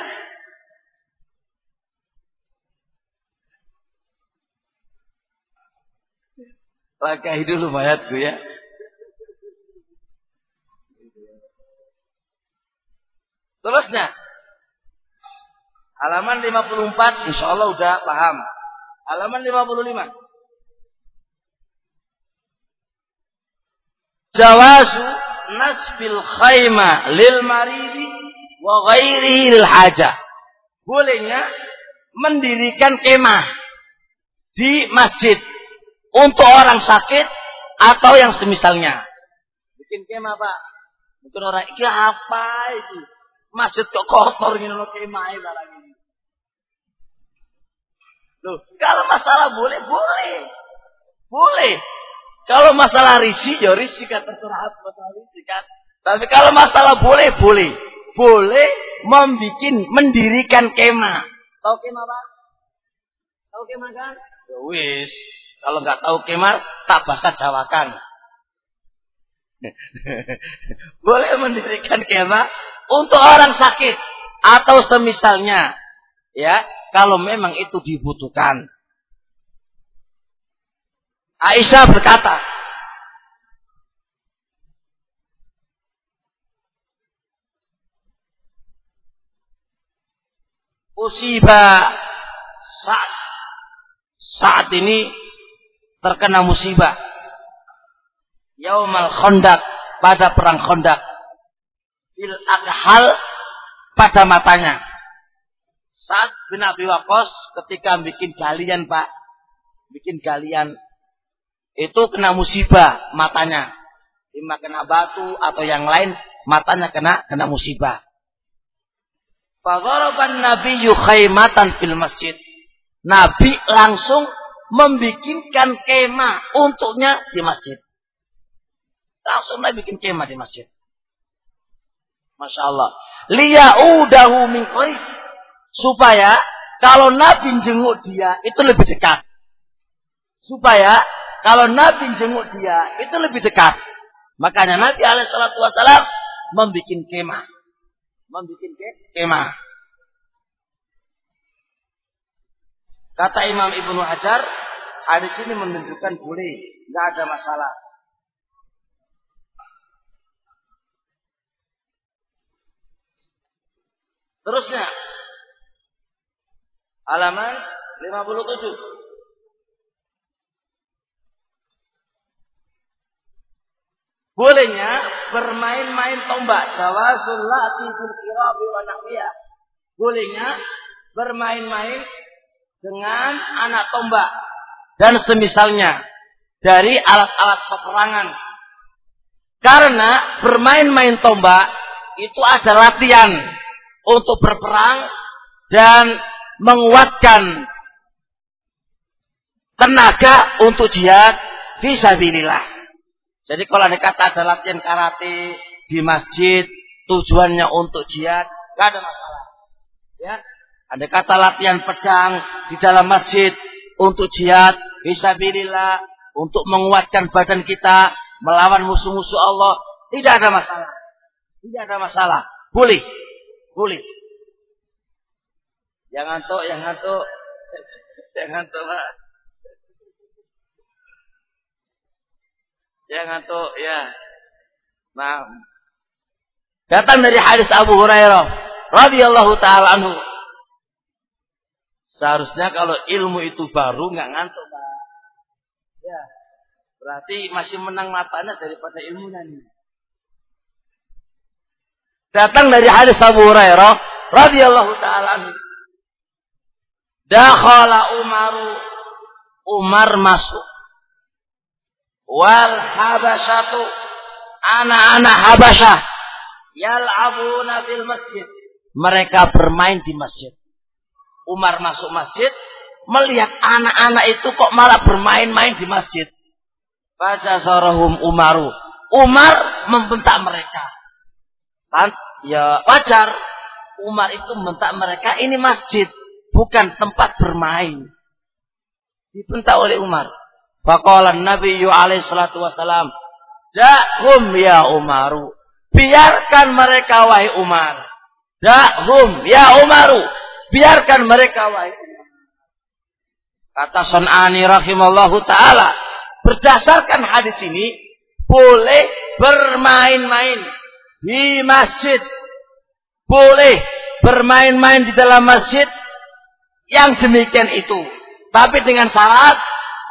Langkahi dulu mayatku ya. Terusnya. Halaman 54 insya Allah udah paham. Halaman 55. Jawazu nasbil khayma lil maridi wa ghairihi lil haja. Bolehnya mendirikan kemah di masjid untuk orang sakit atau yang semisalnya. Bikin kemah Pak. Mungkin orang iki apa itu? Masjid kok kotor lo kemah barang ini. Loh, kalau masalah boleh, boleh. Boleh. Kalau masalah risi, ya risi kan terserah masalah risi kan. Tapi kalau masalah boleh, boleh. Boleh membuat, mendirikan kemah. Tahu kemah Pak? Tahu kemah kan? Ya wis. Kalau nggak tahu kemar, tak bahasa jawakan. Boleh mendirikan kemah untuk orang sakit atau semisalnya. Ya, kalau memang itu dibutuhkan. Aisyah berkata, Usiba saat saat ini terkena musibah. Yaumal Khandaq pada perang Khandaq. Fil akhal pada matanya. Saat bin Abi Waqqas ketika bikin galian, Pak. Bikin galian itu kena musibah matanya. Lima kena batu atau yang lain matanya kena kena musibah. Fadharaban Nabi khaymatan fil masjid. Nabi langsung membikinkan kemah untuknya di masjid. Langsung Nabi bikin kemah di masjid. Masya Allah. Liya'udahu min qarib. Supaya kalau Nabi jenguk dia itu lebih dekat. Supaya kalau Nabi jenguk dia itu lebih dekat. Makanya Nabi alaihissalatu wassalam membuat kemah. Membuat kemah. Kata Imam Ibnu Hajar, hadis ini menunjukkan boleh, nggak ada masalah. Terusnya, halaman 57. Bolehnya bermain-main tombak. Jawazul lati fil qirabi wa Bolehnya bermain-main dengan anak tombak dan semisalnya dari alat-alat peperangan. Karena bermain-main tombak itu ada latihan untuk berperang dan menguatkan tenaga untuk jihad visabilillah. Jadi kalau ada kata ada latihan karate di masjid, tujuannya untuk jihad, gak ada masalah. Ya, ada kata latihan pedang di dalam masjid untuk jihad, visabilillah, untuk menguatkan badan kita melawan musuh-musuh Allah, tidak ada masalah. Tidak ada masalah. Boleh. Boleh. Jangan tuh, jangan tuh. Jangan tuh, Pak. Jangan tuh, ya. Nah. Datang dari hadis Abu Hurairah radhiyallahu taala anhu. Seharusnya kalau ilmu itu baru nggak ngantuk, Pak. Ya. Berarti masih menang matanya daripada ilmunya nih. Datang dari hadis Abu Hurairah radhiyallahu taala anhu. Dakhala Umaru Umar masuk wal habasyatu anak-anak Habasyah yal'abuna fil masjid. Mereka bermain di masjid. Umar masuk masjid, melihat anak-anak itu kok malah bermain-main di masjid. Fajasarahum Umaru. Umar membentak mereka. Kan? Ya wajar. Umar itu membentak mereka ini masjid, bukan tempat bermain. Dibentak oleh Umar. Faqala Nabi alaihi salatu wasalam, "Da'hum ya Umaru." Biarkan mereka wahai Umar. Da'hum ya Umaru. Biarkan mereka wahai Umar. Kata Sun'ani rahimallahu taala, berdasarkan hadis ini boleh bermain-main di masjid. Boleh bermain-main di dalam masjid yang demikian itu. Tapi dengan syarat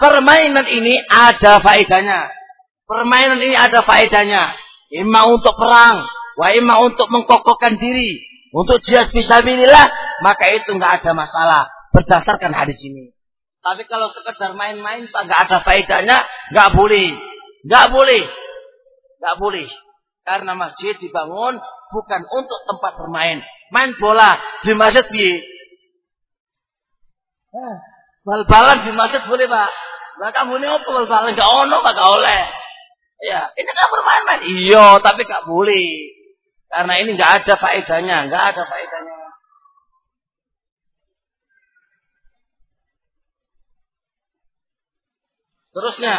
Permainan ini ada faedahnya. Permainan ini ada faedahnya. Ima untuk perang. Wa ima untuk mengkokohkan diri. Untuk jihad fisabilillah. Maka itu nggak ada masalah. Berdasarkan hadis ini. Tapi kalau sekedar main-main nggak ada faedahnya. nggak boleh. nggak boleh. nggak boleh. Karena masjid dibangun bukan untuk tempat bermain. Main bola di masjid bi. Bal-balan di masjid boleh pak. Lah kamu ini apa bal Gak ono gak oleh. Ya, ini kan bermain-main. Iya, tapi gak boleh. Karena ini gak ada faedahnya, gak ada faedahnya. Terusnya,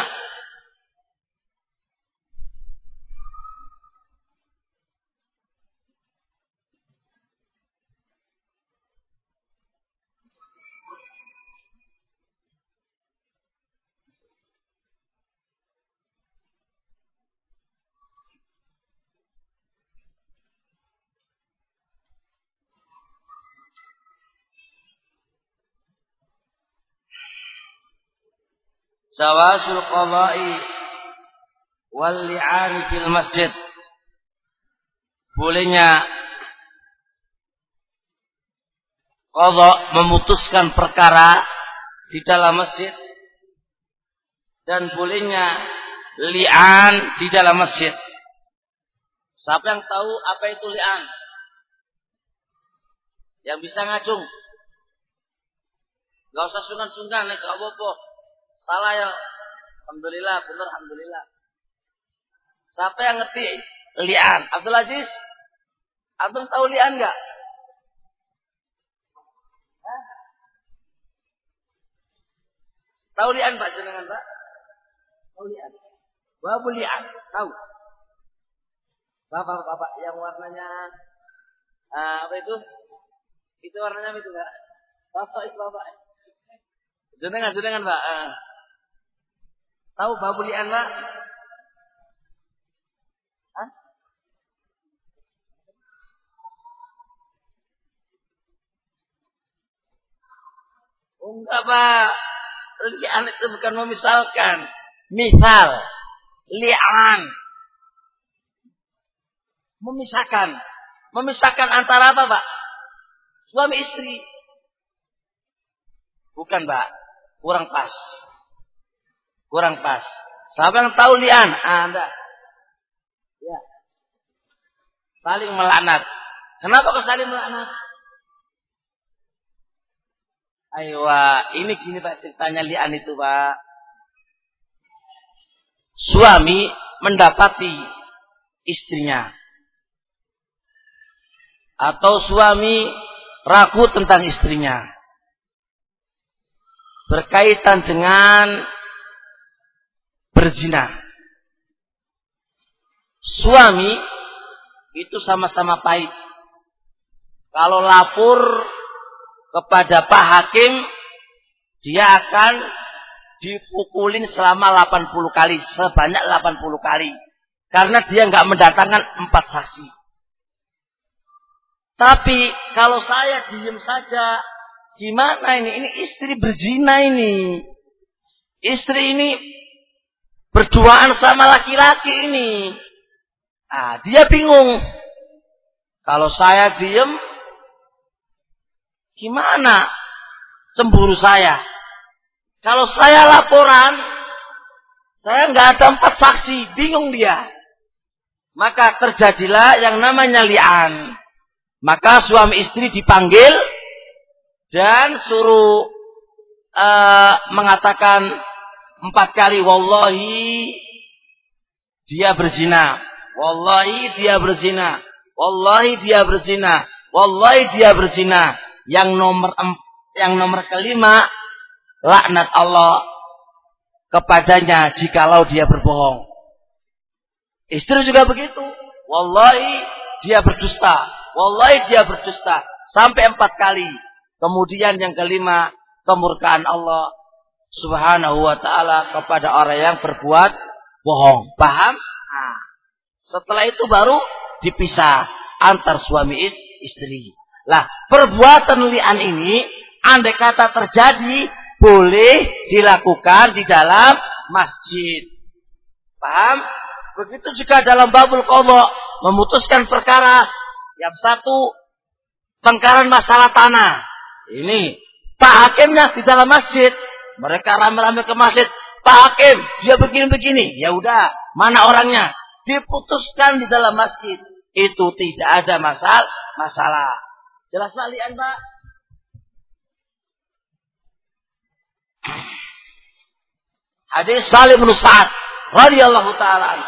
Jawasul qada'i wal li'ani fil masjid. Bolehnya qada memutuskan perkara di dalam masjid dan bolehnya li'an di dalam masjid. Siapa yang tahu apa itu li'an? Yang bisa ngacung. Gak usah sungkan-sungkan, nek apa-apa. Salah ya. Alhamdulillah, benar alhamdulillah. Siapa yang ngerti lian? Abdul Aziz? Abdul tahu lian enggak? Tahu lian Pak jenengan Pak? Tahu lian? Babu lian, tahu. Bapak-bapak yang warnanya uh, apa itu? Itu warnanya itu enggak? Bapak itu bapak. Jenengan, jenengan Pak. Uh. Tahu babul anak? Hah? Oh, enggak, Pak. Li'an itu bukan memisalkan. Misal, li'an. Memisahkan. Memisahkan antara apa, Pak? Suami istri. Bukan, Pak. Kurang pas. Kurang pas. Siapa yang tahu lian? Anda. Ya. Saling melaknat. Kenapa kok saling melaknat? Ayo, ini gini Pak ceritanya lian itu Pak. Suami mendapati istrinya. Atau suami ragu tentang istrinya. Berkaitan dengan berzina. Suami itu sama-sama pahit. Kalau lapor kepada Pak Hakim, dia akan dipukulin selama 80 kali, sebanyak 80 kali. Karena dia nggak mendatangkan empat saksi. Tapi kalau saya diem saja, gimana ini? Ini istri berzina ini. Istri ini berduaan sama laki-laki ini. Nah, dia bingung. Kalau saya diem, gimana cemburu saya? Kalau saya laporan, saya nggak ada empat saksi, bingung dia. Maka terjadilah yang namanya li'an. Maka suami istri dipanggil dan suruh uh, mengatakan empat kali wallahi dia berzina. Wallahi dia berzina. Wallahi dia berzina. Wallahi dia berzina. Yang nomor yang nomor kelima laknat Allah kepadanya jikalau dia berbohong. Istri juga begitu. Wallahi dia berdusta. Wallahi dia berdusta. Sampai empat kali. Kemudian yang kelima kemurkaan Allah subhanahu wa ta'ala kepada orang yang berbuat bohong. Paham? Nah, setelah itu baru dipisah antar suami istri. Lah, perbuatan lian ini andai kata terjadi boleh dilakukan di dalam masjid. Paham? Begitu juga dalam babul qadha memutuskan perkara yang satu tengkaran masalah tanah. Ini Pak hakimnya di dalam masjid mereka rame-rame ke masjid. Pak Hakim, dia begini-begini. Ya udah, mana orangnya? Diputuskan di dalam masjid. Itu tidak ada masalah. masalah. Jelas kalian, Pak? Hadis Salim bin Sa'ad radhiyallahu taala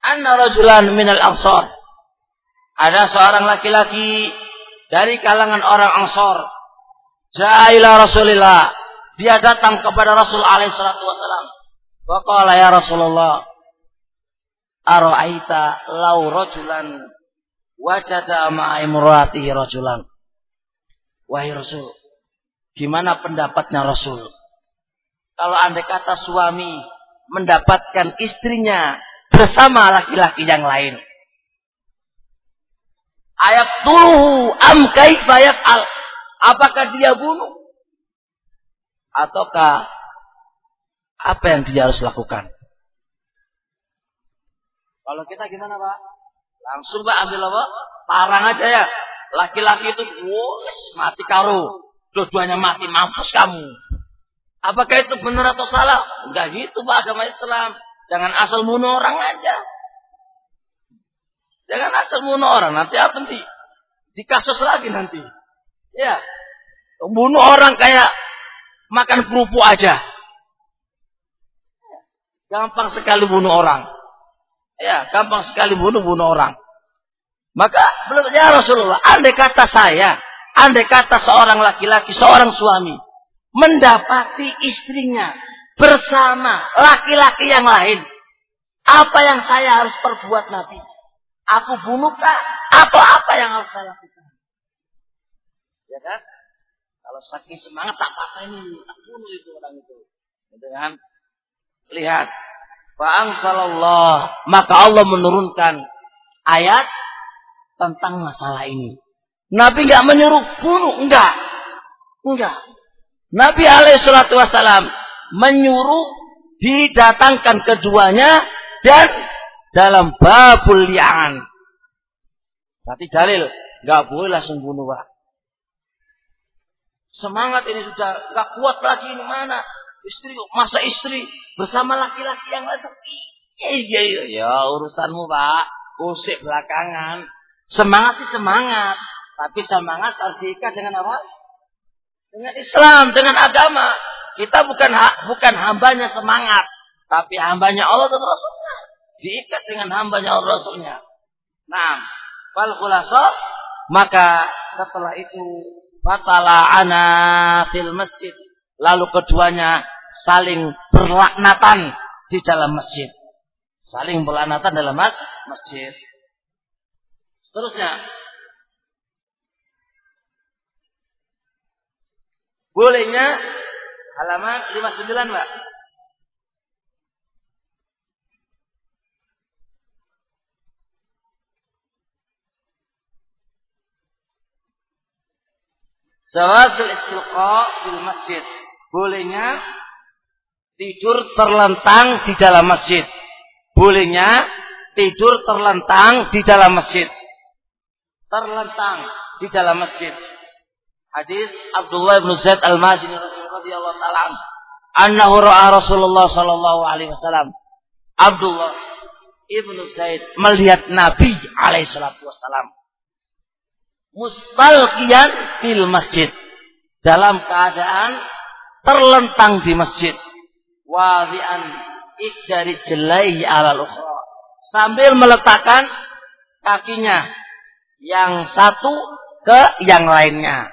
anna rajulan minal ansar ada seorang laki-laki dari kalangan orang Ansor ja'ila Rasulillah dia datang kepada Rasul alaihi salatu wasalam. Wa ya Rasulullah, ara'aita law rajulan wajada ma'a imra'atihi rajulan. Wahai Rasul, gimana pendapatnya Rasul? Kalau andai kata suami mendapatkan istrinya bersama laki-laki yang lain. Ayat tuluhu am kaifa al. Apakah dia bunuh? Ataukah apa yang dia harus lakukan? Kalau kita gimana Pak? Langsung Pak ambil apa? Parang aja ya. Laki-laki itu wuss, mati karo. Dua-duanya mati, mampus kamu. Apakah itu benar atau salah? Enggak gitu Pak agama Islam. Jangan asal bunuh orang aja. Jangan asal bunuh orang. Nanti apa di, di kasus lagi nanti. Ya. Bunuh orang kayak makan kerupuk aja. Gampang sekali bunuh orang. Ya, gampang sekali bunuh bunuh orang. Maka belum ya Rasulullah, andai kata saya, andai kata seorang laki-laki, seorang suami mendapati istrinya bersama laki-laki yang lain, apa yang saya harus perbuat nanti? Aku bunuhkah atau apa yang harus saya lakukan? Ya kan? Kalau saking semangat tak ini, tak bunuh itu orang itu. Gitu lihat Fa'angsalallah. Maka Allah menurunkan ayat tentang masalah ini. Nabi nggak menyuruh bunuh, enggak. Enggak. Nabi alaihissalatu wassalam menyuruh didatangkan keduanya dan dalam babul li'an. Berarti dalil. Nggak boleh langsung bunuh, Pak. Semangat ini sudah nggak kuat lagi ini mana? Istri, masa istri bersama laki-laki yang lain. Iya, iya. Ya urusanmu, Pak. Usik belakangan. Semangat sih semangat. Tapi semangat harus diikat dengan apa? Dengan Islam, dengan agama. Kita bukan bukan hambanya semangat. Tapi hambanya Allah dan Rasulnya. Diikat dengan hambanya Allah Rasulnya. Nah, fal maka setelah itu fatala ana fil masjid. Lalu keduanya saling berlaknatan di dalam masjid. Saling berlaknatan dalam mas masjid. Seterusnya. Bolehnya halaman 59 Mbak Jawasul istilqa fil masjid. Bolehnya tidur terlentang di dalam masjid. Bolehnya tidur terlentang di dalam masjid. Terlentang di dalam masjid. Hadis Abdullah bin Zaid Al-Mazini radhiyallahu taala annahu ra'a Rasulullah sallallahu alaihi wasallam. Abdullah ibnu Zaid melihat Nabi alaihi salatu wasallam mustalqiyan fil masjid. Dalam keadaan terlentang di masjid. Wadian dari jelai ala sambil meletakkan kakinya yang satu ke yang lainnya.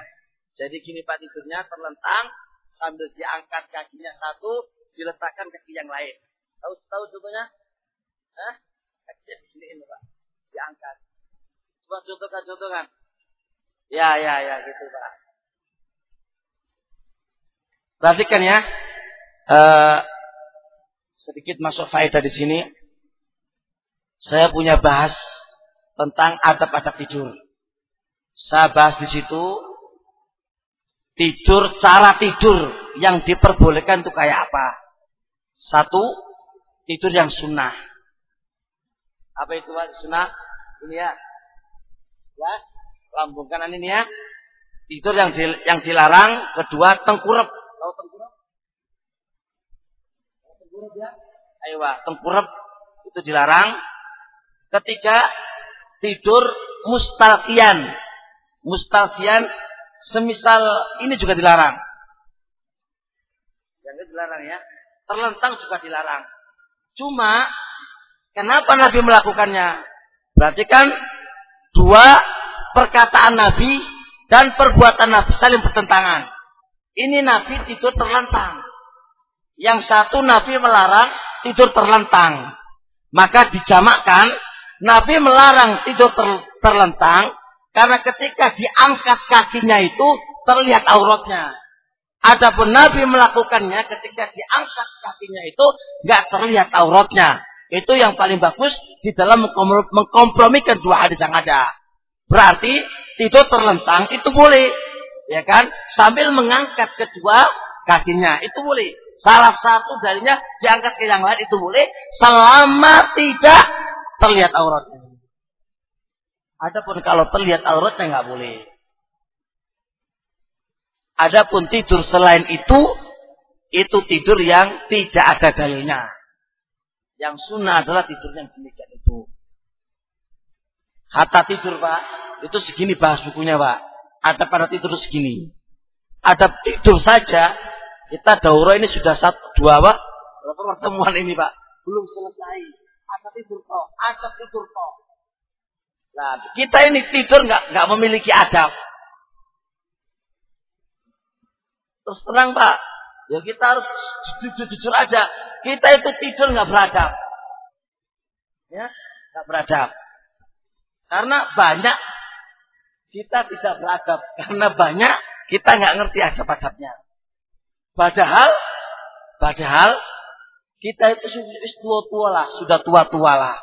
Jadi gini Pak tidurnya terlentang sambil diangkat kakinya satu diletakkan kaki yang lain. Tahu tahu contohnya? Hah? kakinya ini Pak. Diangkat. Coba contohkan contohkan Ya, ya, ya, gitu Pak. Perhatikan ya. Uh, sedikit masuk faedah di sini. Saya punya bahas tentang adab-adab tidur. Saya bahas di situ tidur, cara tidur yang diperbolehkan itu kayak apa? Satu, tidur yang sunnah. Apa itu sunnah? Ini ya. Jelas? Lambung kanan ini ya. Tidur yang di, yang dilarang, kedua tengkurap. Tahu tengkurap? Tengkurap ya. Ayo, tengkurap itu dilarang. Ketiga, tidur mustalkian. Mustalkian semisal ini juga dilarang. Yang dilarang ya. Terlentang juga dilarang. Cuma kenapa Nabi melakukannya? Berarti kan dua perkataan Nabi dan perbuatan Nabi saling bertentangan. Ini Nabi tidur terlentang. Yang satu Nabi melarang tidur terlentang. Maka dijamakkan Nabi melarang tidur ter, terlentang karena ketika diangkat kakinya itu terlihat auratnya. Adapun Nabi melakukannya ketika diangkat kakinya itu nggak terlihat auratnya. Itu yang paling bagus di dalam mengkompromikan dua hadis yang ada. Berarti tidur terlentang itu boleh. Ya kan? Sambil mengangkat kedua kakinya. Itu boleh. Salah satu darinya diangkat ke yang lain itu boleh. Selama tidak terlihat auratnya. Adapun kalau terlihat auratnya nggak boleh. Adapun tidur selain itu, itu tidur yang tidak ada dalilnya. Yang sunnah adalah tidur yang demikian Kata tidur Pak, itu segini bahas bukunya Pak. Ada pada tidur segini. Ada tidur saja, kita daurah ini sudah satu, dua Pak. Berapa pertemuan ini Pak? Belum selesai. Ada tidur kok, ada tidur kok. Nah, kita ini tidur nggak nggak memiliki adab. Terus tenang Pak, ya kita harus jujur, jujur aja. Kita itu tidur nggak beradab. Ya, nggak beradab. Karena banyak kita tidak beradab. Karena banyak kita nggak ngerti adab-adabnya. Padahal, padahal kita itu sudah tua-tua lah, sudah tua-tua lah.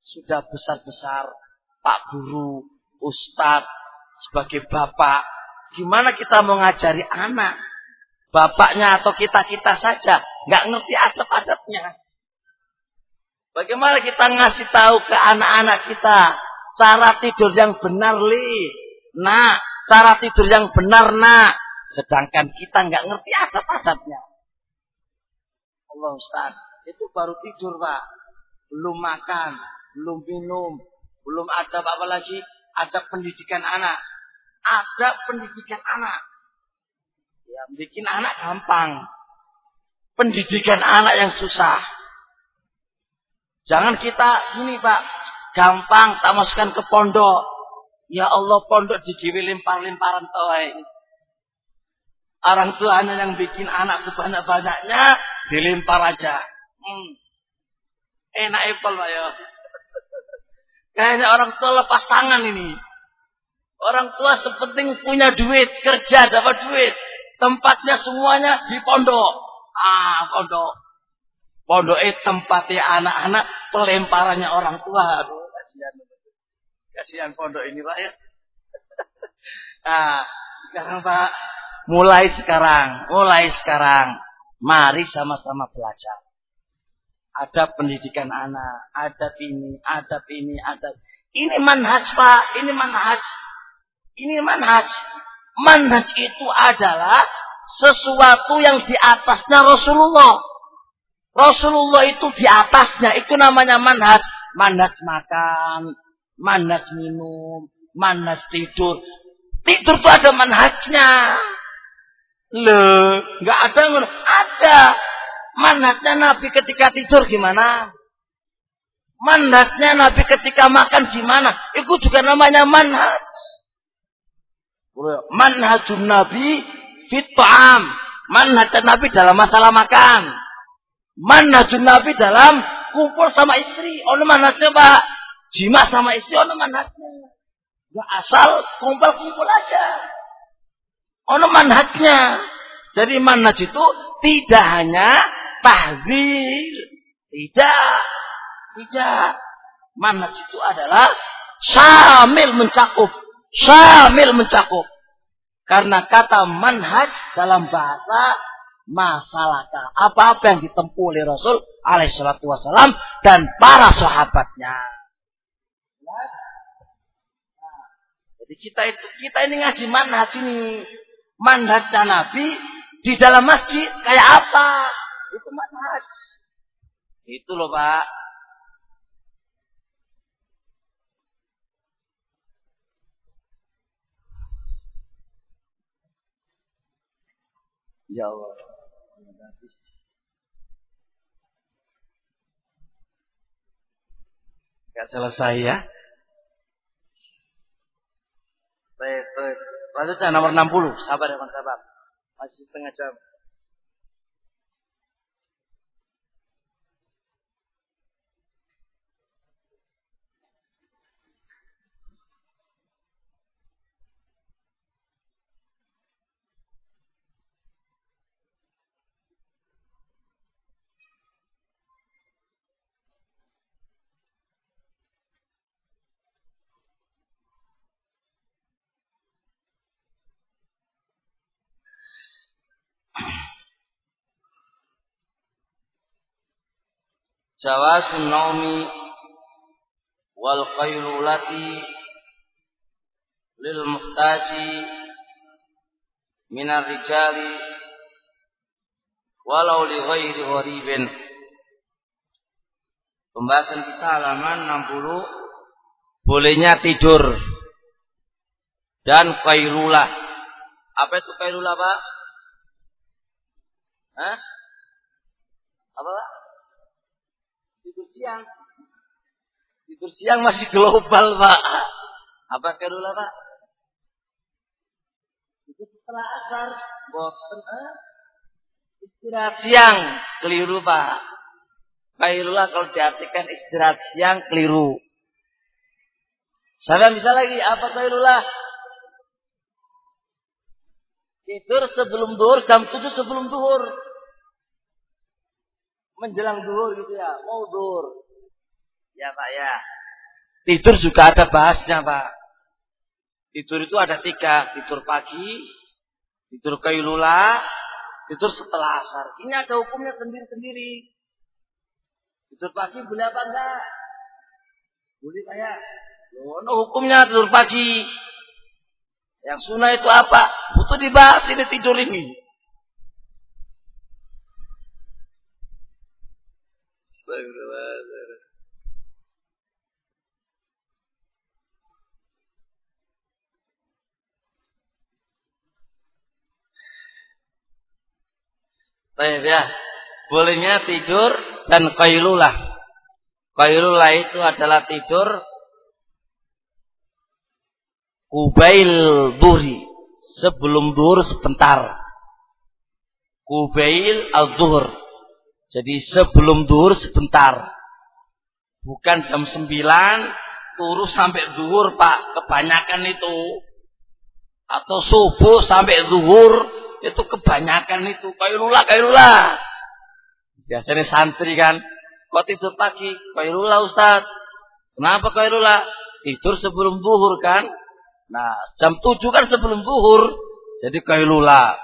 Sudah besar-besar, Pak Guru, Ustadz, sebagai bapak. Gimana kita mau ngajari anak? Bapaknya atau kita-kita saja. nggak ngerti adab-adabnya. Bagaimana kita ngasih tahu ke anak-anak kita cara tidur yang benar li. Nah, cara tidur yang benar nak. Sedangkan kita nggak ngerti adab-adabnya. Allah Ustaz, itu baru tidur pak. Belum makan, belum minum, belum ada apa lagi. Ada pendidikan anak. Ada pendidikan anak. Ya, bikin anak gampang. Pendidikan anak yang susah. Jangan kita ini pak, gampang tak masukkan ke pondok. Ya Allah pondok digiwi limpar-limparan toy. Orang tuanya yang bikin anak sebanyak-banyaknya dilempar aja. Hmm. Enak Apple Pak ya. Kayaknya orang tua lepas tangan ini. Orang tua sepenting punya duit, kerja dapat duit. Tempatnya semuanya di pondok. Ah, pondok. Pondok itu tempatnya anak-anak, pelemparannya orang tua. Aduh, kasihan. Kasihan pondok ini, Pak ya. nah, sekarang Pak, mulai sekarang, mulai sekarang, mari sama-sama belajar. Ada pendidikan anak, ada ini, ada ini, ada ini manhaj Pak, ini manhaj. Ini manhaj. Manhaj itu adalah sesuatu yang di atasnya Rasulullah. Rasulullah itu di atasnya, itu namanya manhaj. Manhaj makan, manhaj minum, manhaj tidur. Tidur itu ada manhajnya. Loh, nggak ada ada. Manhajnya Nabi ketika tidur gimana? Manhajnya Nabi ketika makan gimana? Itu juga namanya manhaj. Manhajun Nabi fit ta'am. Manhajun Nabi dalam masalah makan. Manhajun Nabi dalam kumpul sama istri. Ono manhajnya Pak. Jima sama istri ono manhajnya. Gak asal kumpul-kumpul aja. Ono manhajnya. Jadi manhaj itu tidak hanya tahzir. Tidak. Tidak. Manhaj itu adalah samil mencakup Syamil mencakup. Karena kata manhaj dalam bahasa masalahnya. Apa-apa yang ditempuh oleh Rasul alaihissalatu wassalam dan para sahabatnya. Nah, jadi kita itu kita ini ngaji manhaj ini. Manhajnya Nabi di dalam masjid kayak apa? Itu manhaj. Itu loh Pak. Ya Allah. Gak selesai ya. Baik, baik. Lanjutnya nomor 60. Sabar ya, sabar. Masih setengah jam. Jawasun naumi wal qailulati lil muhtaji minar rijali walau li ghairi gharibin Pembahasan kita halaman 60 bolehnya tidur dan qailulah. Apa itu qailulah, Pak? Hah? Apa, Pak? Siang. Tidur siang masih global, Pak. Apa kedua, Pak? Itu setelah asar. Boten, eh? Istirahat siang. Keliru, Pak. Kairullah kalau diartikan istirahat siang, keliru. Saya bisa lagi, apa kairullah? Tidur sebelum duhur, jam 7 sebelum duhur menjelang duhur gitu ya, mau duhur. Ya Pak ya. Tidur juga ada bahasnya Pak. Tidur itu ada tiga, tidur pagi, tidur kailula, tidur setelah asar. Ini ada hukumnya sendiri-sendiri. Tidur pagi boleh apa enggak? Boleh Pak ya. Loh, hukumnya tidur pagi. Yang sunnah itu apa? Butuh dibahas ini tidur ini. Baik ya. Bolehnya tidur dan kailulah. Kailulah itu adalah tidur kubail duhri. Sebelum duhur sebentar. Kubail al-duhur. Jadi sebelum duhur sebentar. Bukan jam 9 turu sampai duhur Pak. Kebanyakan itu. Atau subuh sampai duhur itu kebanyakan itu. Kairullah, kairullah. Biasanya santri kan. Kok tidur pagi? Kairullah Ustaz. Kenapa kairullah? Tidur sebelum duhur kan. Nah, jam 7 kan sebelum duhur. Jadi kairullah.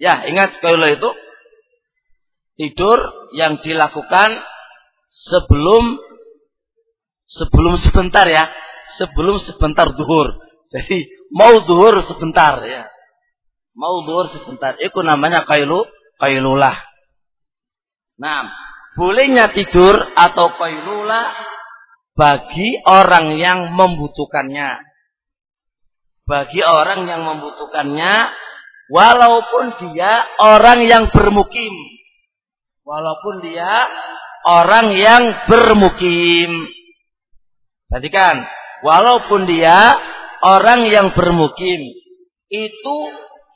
Ya, ingat kairullah itu. Tidur yang dilakukan sebelum sebelum sebentar ya. Sebelum sebentar duhur. Jadi mau duhur sebentar ya. Mau duhur sebentar. Itu namanya kailu, kailulah. Nah, bolehnya tidur atau kailulah bagi orang yang membutuhkannya. Bagi orang yang membutuhkannya, walaupun dia orang yang bermukim. Walaupun dia orang yang bermukim. Perhatikan, walaupun dia orang yang bermukim, itu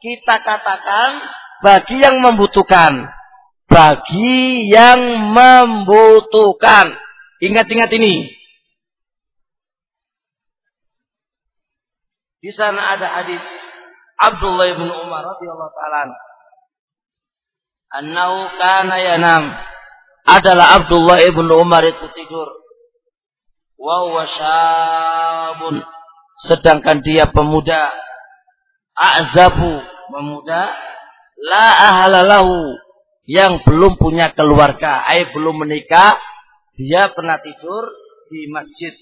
kita katakan bagi yang membutuhkan. Bagi yang membutuhkan. Ingat-ingat ini. Di sana ada hadis Abdullah bin Umar radhiyallahu taala Annahu kana yanam. Adalah Abdullah ibn Umar itu tidur. Wa huwa syabun. Sedangkan dia pemuda. A'zabu pemuda la ahalalahu yang belum punya keluarga, ay belum menikah, dia pernah tidur di masjid.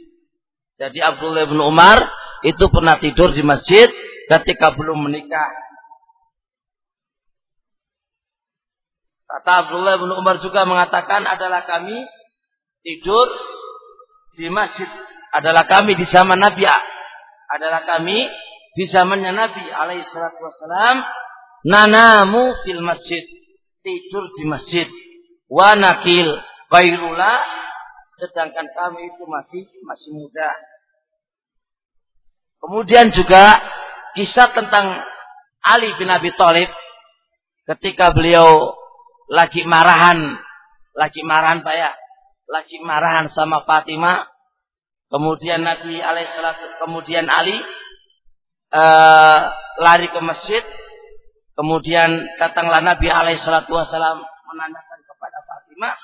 Jadi Abdullah bin Umar itu pernah tidur di masjid ketika belum menikah. Kata Abdullah bin Umar juga mengatakan adalah kami tidur di masjid. Adalah kami di zaman Nabi. Adalah kami di zamannya Nabi alaihi salatu wasalam nanamu fil masjid. Tidur di masjid. Wa nakil bayrula. Sedangkan kami itu masih masih muda. Kemudian juga kisah tentang Ali bin Abi Thalib. Ketika beliau lagi marahan lagi marahan Pak ya lagi marahan sama Fatimah kemudian Nabi alaihissalatu kemudian Ali uh, lari ke masjid. Kemudian datanglah Nabi alaihissalatu wassalam menanyakan kepada Fatimah.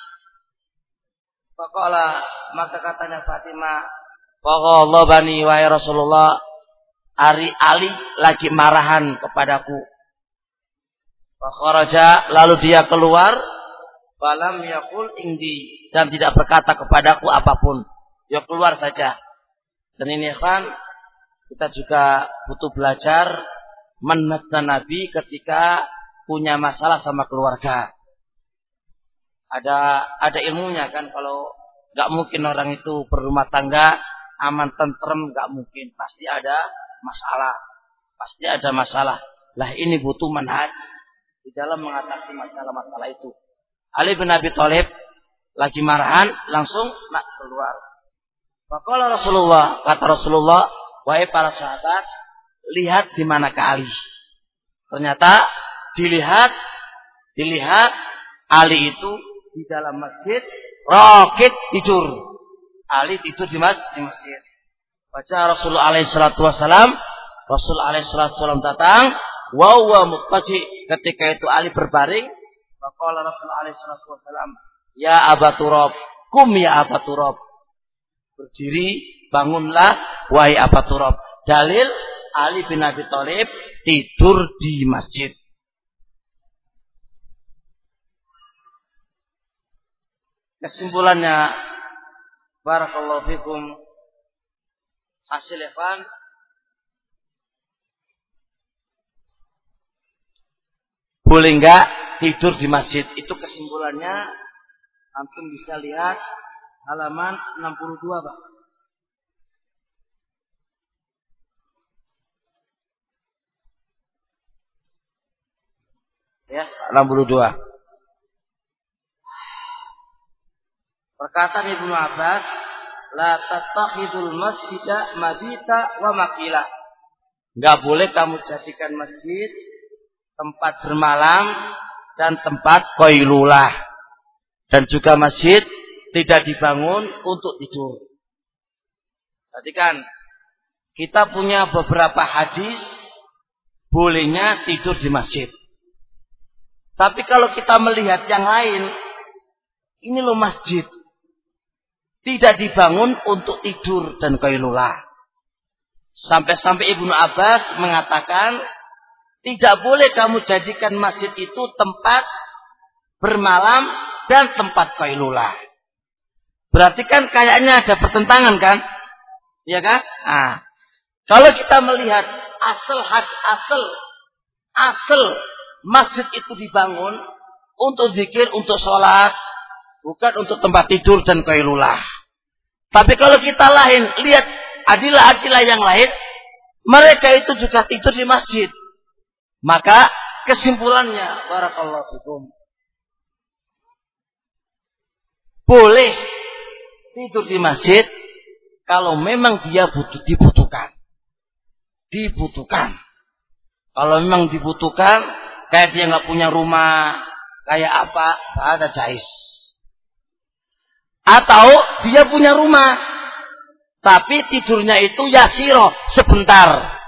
Faqala maka katanya Fatimah, Allah bani wahai Rasulullah, Ari Ali lagi marahan kepadaku. Fakharaja lalu dia keluar, falam yakul indi dan tidak berkata kepadaku apa pun. Ya keluar saja. Dan ini kan kita juga butuh belajar menata Nabi ketika punya masalah sama keluarga. Ada ada ilmunya kan kalau nggak mungkin orang itu berumah tangga aman tentrem nggak mungkin pasti ada masalah pasti ada masalah lah ini butuh manhaj di dalam mengatasi masalah-masalah itu Ali bin Abi Thalib lagi marahan langsung nak keluar Maka Rasulullah kata Rasulullah Wahai para sahabat, lihat di mana Ali. Ternyata dilihat, dilihat Ali itu di dalam masjid, rokit tidur. Ali tidur di, mas, di masjid. Baca Rasulullah alaihissalatu wassalam, Rasul alaihissalatu wassalam datang, wawa muktaji. Ketika itu Ali berbaring, maka Rasul alaihissalatu wassalam, Ya abaturab, kum ya abaturab. Berdiri bangunlah wahai apa turab. Dalil Ali bin Abi Thalib tidur di masjid. Kesimpulannya Barakallahu fikum Hasil Evan boleh enggak tidur di masjid? Itu kesimpulannya antum bisa lihat halaman 62, Pak. Ya, 62. Perkataan Ibnu Abbas, la tattakhidul masjida mabita wa makila. Enggak boleh kamu jadikan masjid tempat bermalam dan tempat koilulah. Dan juga masjid tidak dibangun untuk tidur. Perhatikan, kita punya beberapa hadis bolehnya tidur di masjid. Tapi kalau kita melihat yang lain, ini loh masjid. Tidak dibangun untuk tidur dan kailulah. Sampai-sampai Ibnu Abbas mengatakan, tidak boleh kamu jadikan masjid itu tempat bermalam dan tempat kailulah. Berarti kan kayaknya ada pertentangan kan? Ya kan? Nah, kalau kita melihat asal had asal asal masjid itu dibangun untuk zikir, untuk sholat, Bukan untuk tempat tidur dan kailulah. Tapi kalau kita lain, lihat adilah-adilah yang lain, mereka itu juga tidur di masjid. Maka kesimpulannya, barakallahu fikum. Boleh tidur di masjid kalau memang dia butuh dibutuhkan. Dibutuhkan. Kalau memang dibutuhkan, kayak dia nggak punya rumah, kayak apa, ada jais. Atau dia punya rumah. Tapi tidurnya itu yasiro, sebentar.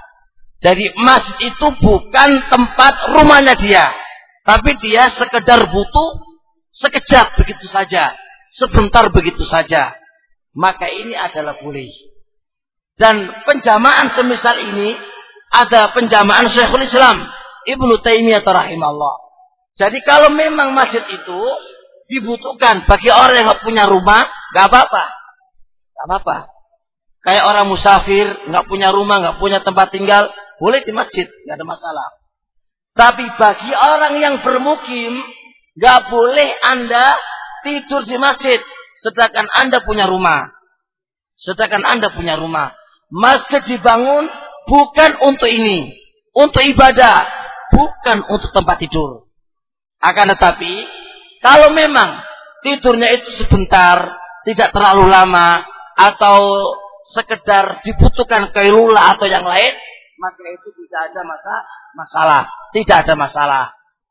Jadi masjid itu bukan tempat rumahnya dia. Tapi dia sekedar butuh sekejap begitu saja. Sebentar begitu saja. Maka ini adalah boleh. Dan penjamaan semisal ini ada penjamaan Syekhul Islam Ibnu Taimiyah rahimahullah. Jadi kalau memang masjid itu dibutuhkan bagi orang yang nggak punya rumah, nggak apa-apa, nggak apa-apa. Kayak orang musafir, nggak punya rumah, nggak punya tempat tinggal, boleh di masjid, nggak ada masalah. Tapi bagi orang yang bermukim, nggak boleh anda tidur di masjid, sedangkan anda punya rumah. Sedangkan anda punya rumah. Masjid dibangun bukan untuk ini, untuk ibadah, bukan untuk tempat tidur. Akan tetapi kalau memang tidurnya itu sebentar, tidak terlalu lama, atau sekedar dibutuhkan kailula atau yang lain, maka itu tidak ada masa masalah. Tidak ada masalah.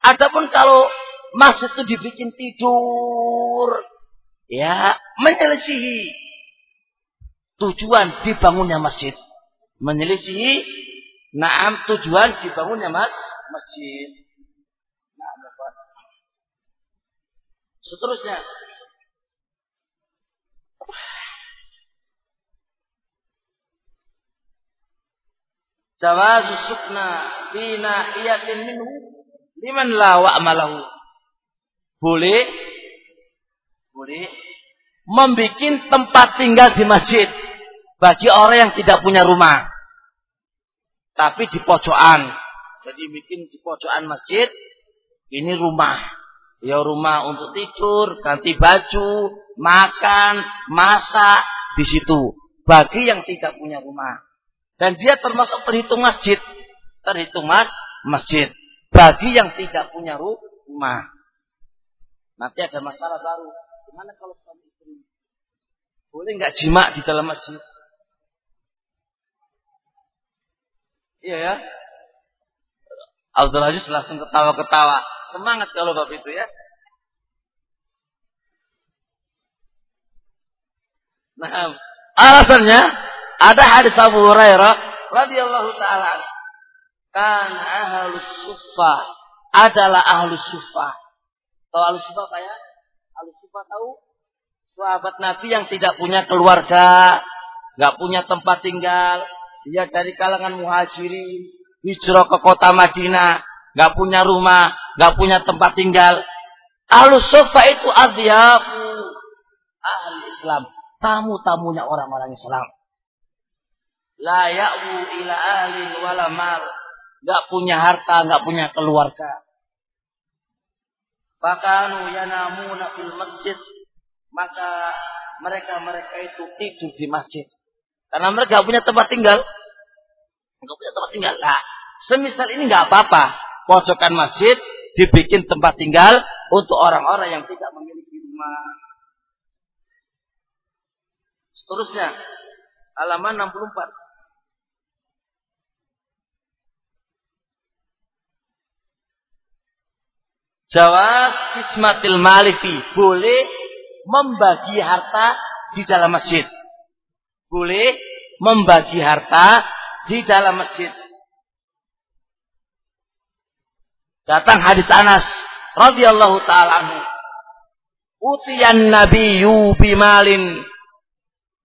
Adapun kalau masjid itu dibikin tidur, ya menyelisihi tujuan dibangunnya masjid. Menyelisihi naam tujuan dibangunnya mas masjid. Seterusnya. Jawazu sukna fi nahiyatin minhu liman la wa'malahu. Boleh boleh membuat tempat tinggal di masjid bagi orang yang tidak punya rumah. Tapi di pojokan. Jadi bikin di pojokan masjid ini rumah Ya rumah untuk tidur, ganti baju, makan, masak di situ. Bagi yang tidak punya rumah. Dan dia termasuk terhitung masjid. Terhitung mas, masjid. Bagi yang tidak punya rumah. Nanti ada masalah baru. Gimana kalau suami istri? Boleh nggak jima di dalam masjid? Iya ya. Abdul Aziz langsung ketawa-ketawa. Semangat kalau bab itu ya. Nah, alasannya ada hadis Abu Hurairah radhiyallahu taala kan ahlus sufa adalah ahlus sufa. Tahu ahlus sufa apa ya? Sufa tahu? Sahabat Nabi yang tidak punya keluarga, nggak punya tempat tinggal, dia dari kalangan muhajirin, hijrah ke kota Madinah, nggak punya rumah, nggak punya tempat tinggal. Ahlus sofa itu adyafu ahli Islam, tamu-tamunya orang-orang Islam. La ya'wu ila ahlin wala mal. Enggak punya harta, enggak punya keluarga. Fakanu yanamuna fil masjid. Maka mereka-mereka itu tidur di masjid. Karena mereka punya tempat tinggal. Enggak punya tempat tinggal. Nah, semisal ini enggak apa-apa. Pojokan masjid dibikin tempat tinggal untuk orang-orang yang tidak memiliki rumah. Seterusnya, halaman 64. Jawas ismatil malifi. Boleh membagi harta di dalam masjid. Boleh membagi harta di dalam masjid. Datang hadis Anas radhiyallahu taala anhu. Utiyan nabiyyu bimalin.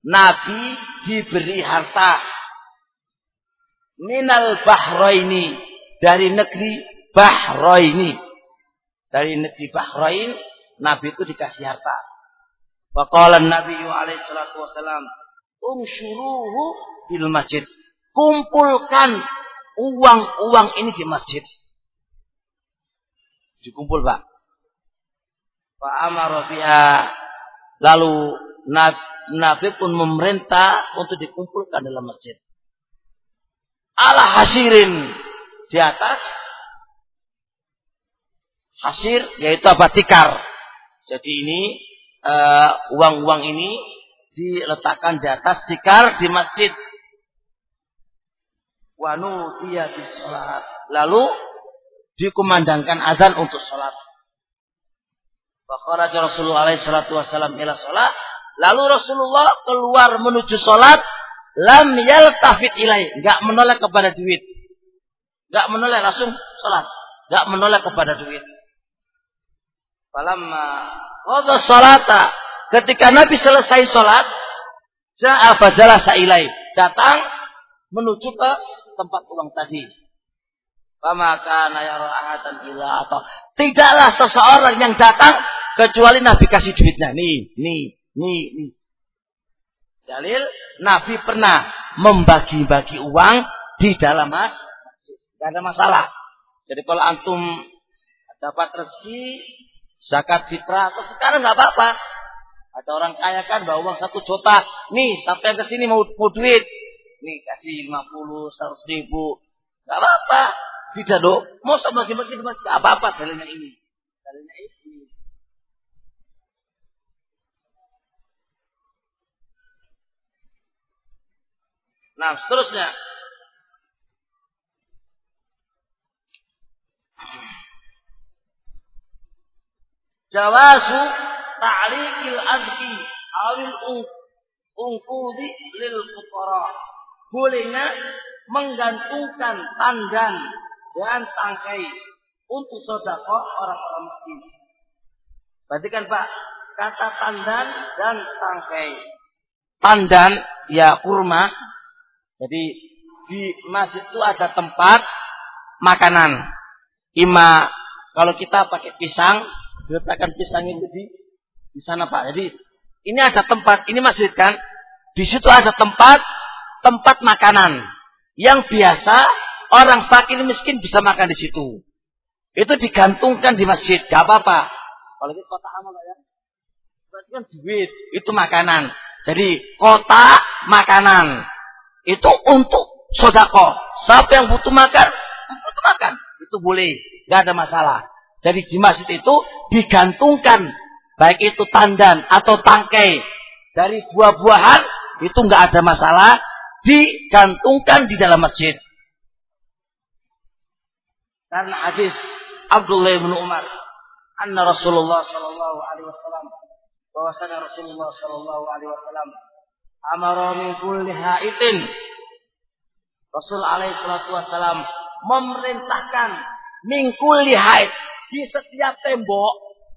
Nabi diberi harta minal bahraini dari negeri Bahraini dari negeri Bahrain, Nabi itu dikasih harta. Faqala Nabi alaihi salatu wasalam, "Umsyuruhu bil masjid." Kumpulkan uang-uang ini di masjid. Dikumpul, Pak. Pak amara biha. Lalu Nabi pun memerintah untuk dikumpulkan dalam masjid. Ala hasirin di atas hasir yaitu apa tikar. Jadi ini eh, uang-uang uh, ini diletakkan di atas tikar di masjid. Wanu dia di sholat. Lalu dikumandangkan azan untuk sholat. Raja Rasulullah alaihi salatu wasallam ila sholat. Lalu Rasulullah keluar menuju sholat. Lam yaltafit ilai. Enggak menoleh kepada duit. Enggak menoleh langsung sholat. Enggak menoleh kepada duit. Falamma qada salata ketika Nabi selesai salat ja'a fajalasa ilai datang menuju ke tempat uang tadi. Fama kana yara ahadan illa atau tidaklah seseorang yang datang kecuali Nabi kasih duitnya. Nih, nih, nih, nih. Dalil Nabi pernah membagi-bagi uang di dalam masjid. Tidak ada masalah. Jadi kalau antum dapat rezeki zakat fitrah atau sekarang nggak apa-apa. Ada orang kaya kan bawa uang satu juta, nih sampai ke sini mau, mau duit, nih kasih lima puluh, seratus ribu, nggak apa-apa. Tidak dong, mau sama bagi-bagi masjid apa-apa dalilnya ini, dalilnya ini. Nah, seterusnya jawazu ta'liqil adki awil ungkudi lil fuqara bolehnya menggantungkan tandan dan tangkai untuk sodako orang-orang miskin. Berarti kan Pak, kata tandan dan tangkai. Tandan ya kurma. Jadi di masjid itu ada tempat makanan. Ima kalau kita pakai pisang, diletakkan pisang itu di di sana Pak. Jadi ini ada tempat, ini masjid kan? Di situ ada tempat tempat makanan yang biasa orang fakir miskin bisa makan di situ. Itu digantungkan di masjid, gak apa-apa. Kalau itu kota amal ya. Berarti kan duit, itu makanan. Jadi kota makanan itu untuk sodako. Siapa yang butuh makan, butuh makan. Itu boleh, gak ada masalah. Jadi di masjid itu digantungkan baik itu tandan atau tangkai dari buah-buahan itu nggak ada masalah digantungkan di dalam masjid. Karena hadis Abdullah bin Umar, anna Rasulullah sallallahu alaihi wasallam bahwasanya Rasulullah sallallahu alaihi wasallam amara min kulli haitin Rasul alaihi salatu wasallam memerintahkan min kulli di setiap tembok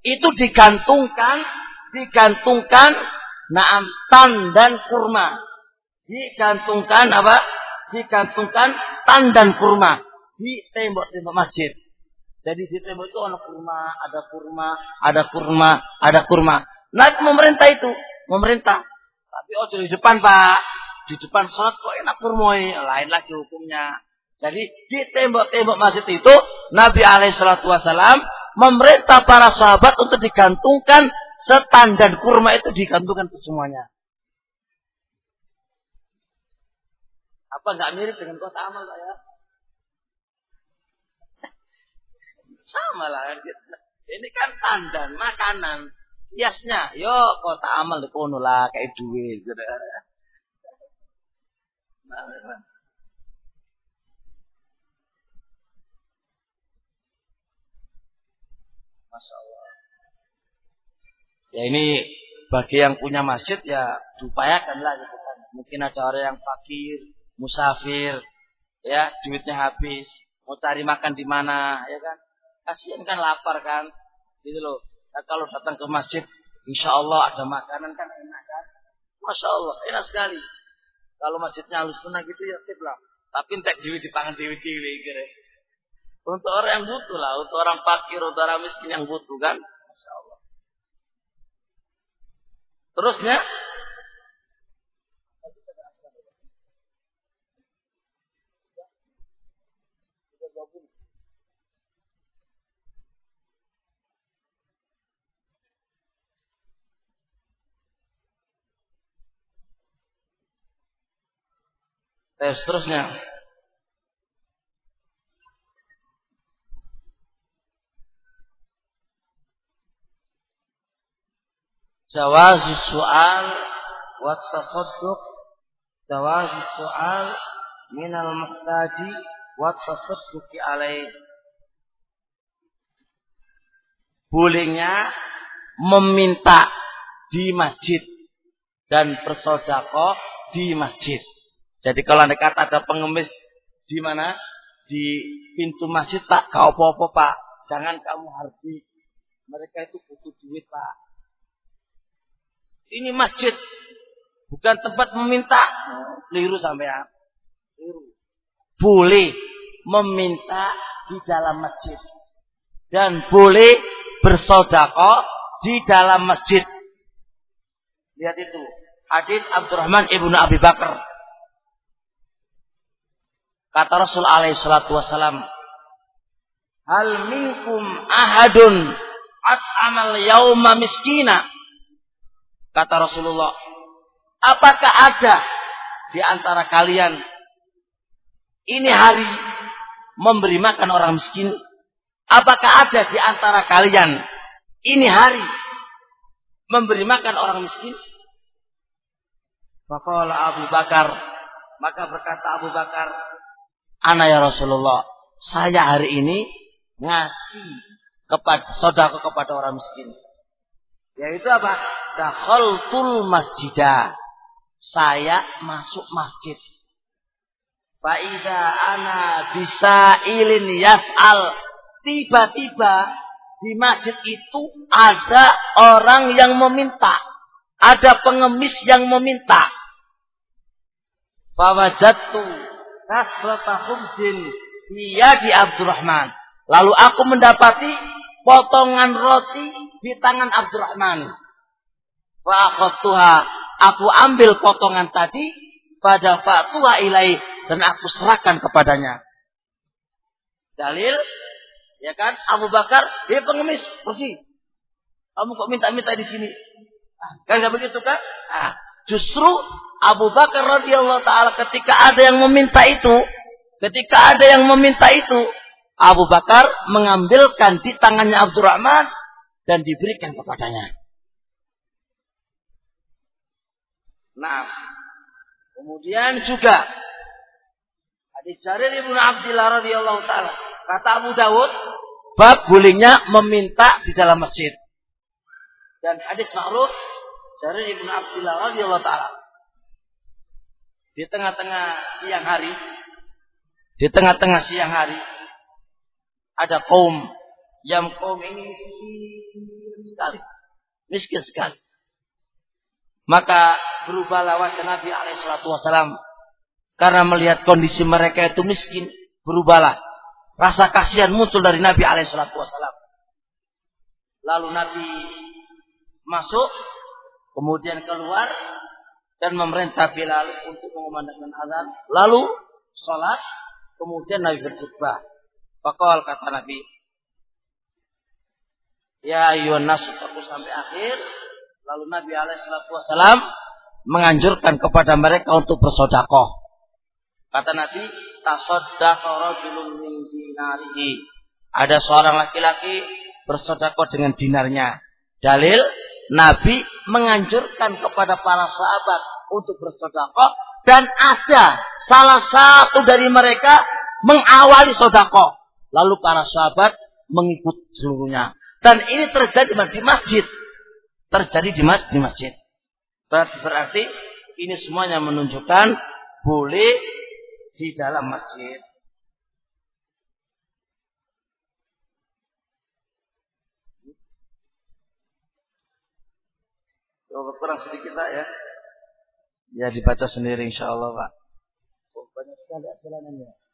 itu digantungkan digantungkan naam tan dan kurma. Digantungkan apa? Digantungkan tan dan kurma di tembok-tembok masjid. Jadi di tembok itu ada kurma, ada kurma, ada kurma, ada kurma. Nah, pemerintah itu, pemerintah. Tapi oh di depan Pak, di depan sholat kok enak kurmoi. Lain lagi hukumnya. Jadi di tembok-tembok masjid itu Nabi alaihissalatu wassalam memerintah para sahabat untuk digantungkan standar kurma itu digantungkan ke semuanya. Apa nggak mirip dengan kota amal Pak ya? Sama lah. Ini kan tandan, makanan. Hiasnya, yo kota amal di lah kayak duit gitu. Nah, Masya Allah. Ya ini bagi yang punya masjid ya diupayakanlah gitu kan. Mungkin ada orang yang fakir, musafir, ya duitnya habis, mau cari makan di mana, ya kan? Kasihan kan lapar kan, gitu loh. Nah, kalau datang ke masjid, insya Allah ada makanan kan enak kan? Masya Allah, enak sekali. Kalau masjidnya halus sunnah gitu ya lah. Tapi entek di tangan dewi-dewi gitu. Untuk orang yang butuh lah, untuk orang fakir, untuk orang miskin yang butuh kan. Masya Allah. Terusnya, Tes terusnya. جواز السؤال والتصدق جواز السؤال من المحتاج والتصدق عليه bolehnya meminta di masjid dan bersodakoh di masjid. Jadi kalau anda kata ada pengemis di mana di pintu masjid tak kau apa-apa pak, jangan kamu harbi. Mereka itu butuh duit pak. Ini masjid. Bukan tempat meminta. Liru sampean. Liru. Boleh meminta di dalam masjid. Dan boleh bersodako di dalam masjid. Lihat itu. Hadis Abdurrahman ibnu Abi Bakar. Kata Rasul alaihi salatu wassalam. Hal minkum ahadun at'amal yauma miskina Kata Rasulullah, apakah ada di antara kalian ini hari memberi makan orang miskin? Apakah ada di antara kalian ini hari memberi makan orang miskin? Maka Abu Bakar, maka berkata Abu Bakar, Ana ya Rasulullah, saya hari ini ngasih kepada saudara kepada orang miskin. Yaitu apa? Dakhaltul masjidah. Saya masuk masjid. Fa'idha ana bisa ilin yas'al. Tiba-tiba di masjid itu ada orang yang meminta. Ada pengemis yang meminta. Fawajatu kasrata khubzin di Abdurrahman. Lalu aku mendapati potongan roti di tangan Abdurrahman. Fa'akhadtuha. Aku ambil potongan tadi pada fa'tuha ilai dan aku serahkan kepadanya. Dalil ya kan Abu Bakar dia pengemis pergi. Kamu kok minta-minta di sini? Ah, kan nggak begitu kan? Ah, justru Abu Bakar radhiyallahu taala ketika ada yang meminta itu, ketika ada yang meminta itu, Abu Bakar mengambilkan di tangannya Abdurrahman dan diberikan kepadanya. Nah, kemudian juga hadis Jarir ibnu Abdillah radhiyallahu taala kata Abu Dawud bab bolehnya meminta di dalam masjid. Dan hadis ma'ruf Jarir ibnu Abdillah radhiyallahu taala di tengah-tengah siang hari di tengah-tengah siang hari ada kaum yang kaum ini miskin sekali. Miskin sekali. Maka berubahlah wajah Nabi Alaihissalam karena melihat kondisi mereka itu miskin, berubahlah rasa kasihan muncul dari Nabi Alaihissalam. Lalu Nabi masuk, kemudian keluar, dan memerintah Bilal untuk mengumandangkan azan. Lalu sholat, kemudian Nabi berkhutbah. Fakal kata Nabi, Ya ayuhan nasu sampai akhir. Lalu Nabi Alaihissalam menganjurkan kepada mereka untuk bersodakoh. Kata Nabi, tasodakoh rajulun min dinarihi. Ada seorang laki-laki bersodakoh dengan dinarnya. Dalil, Nabi menganjurkan kepada para sahabat untuk bersodakoh dan ada salah satu dari mereka mengawali sodakoh. Lalu para sahabat mengikut seluruhnya. Dan ini terjadi di masjid. Terjadi di, mas, di masjid. Berarti, berarti ini semuanya menunjukkan boleh di dalam masjid. Oh, kurang sedikit lah ya. Ya dibaca sendiri insya Allah Pak. Oh, banyak sekali asilannya.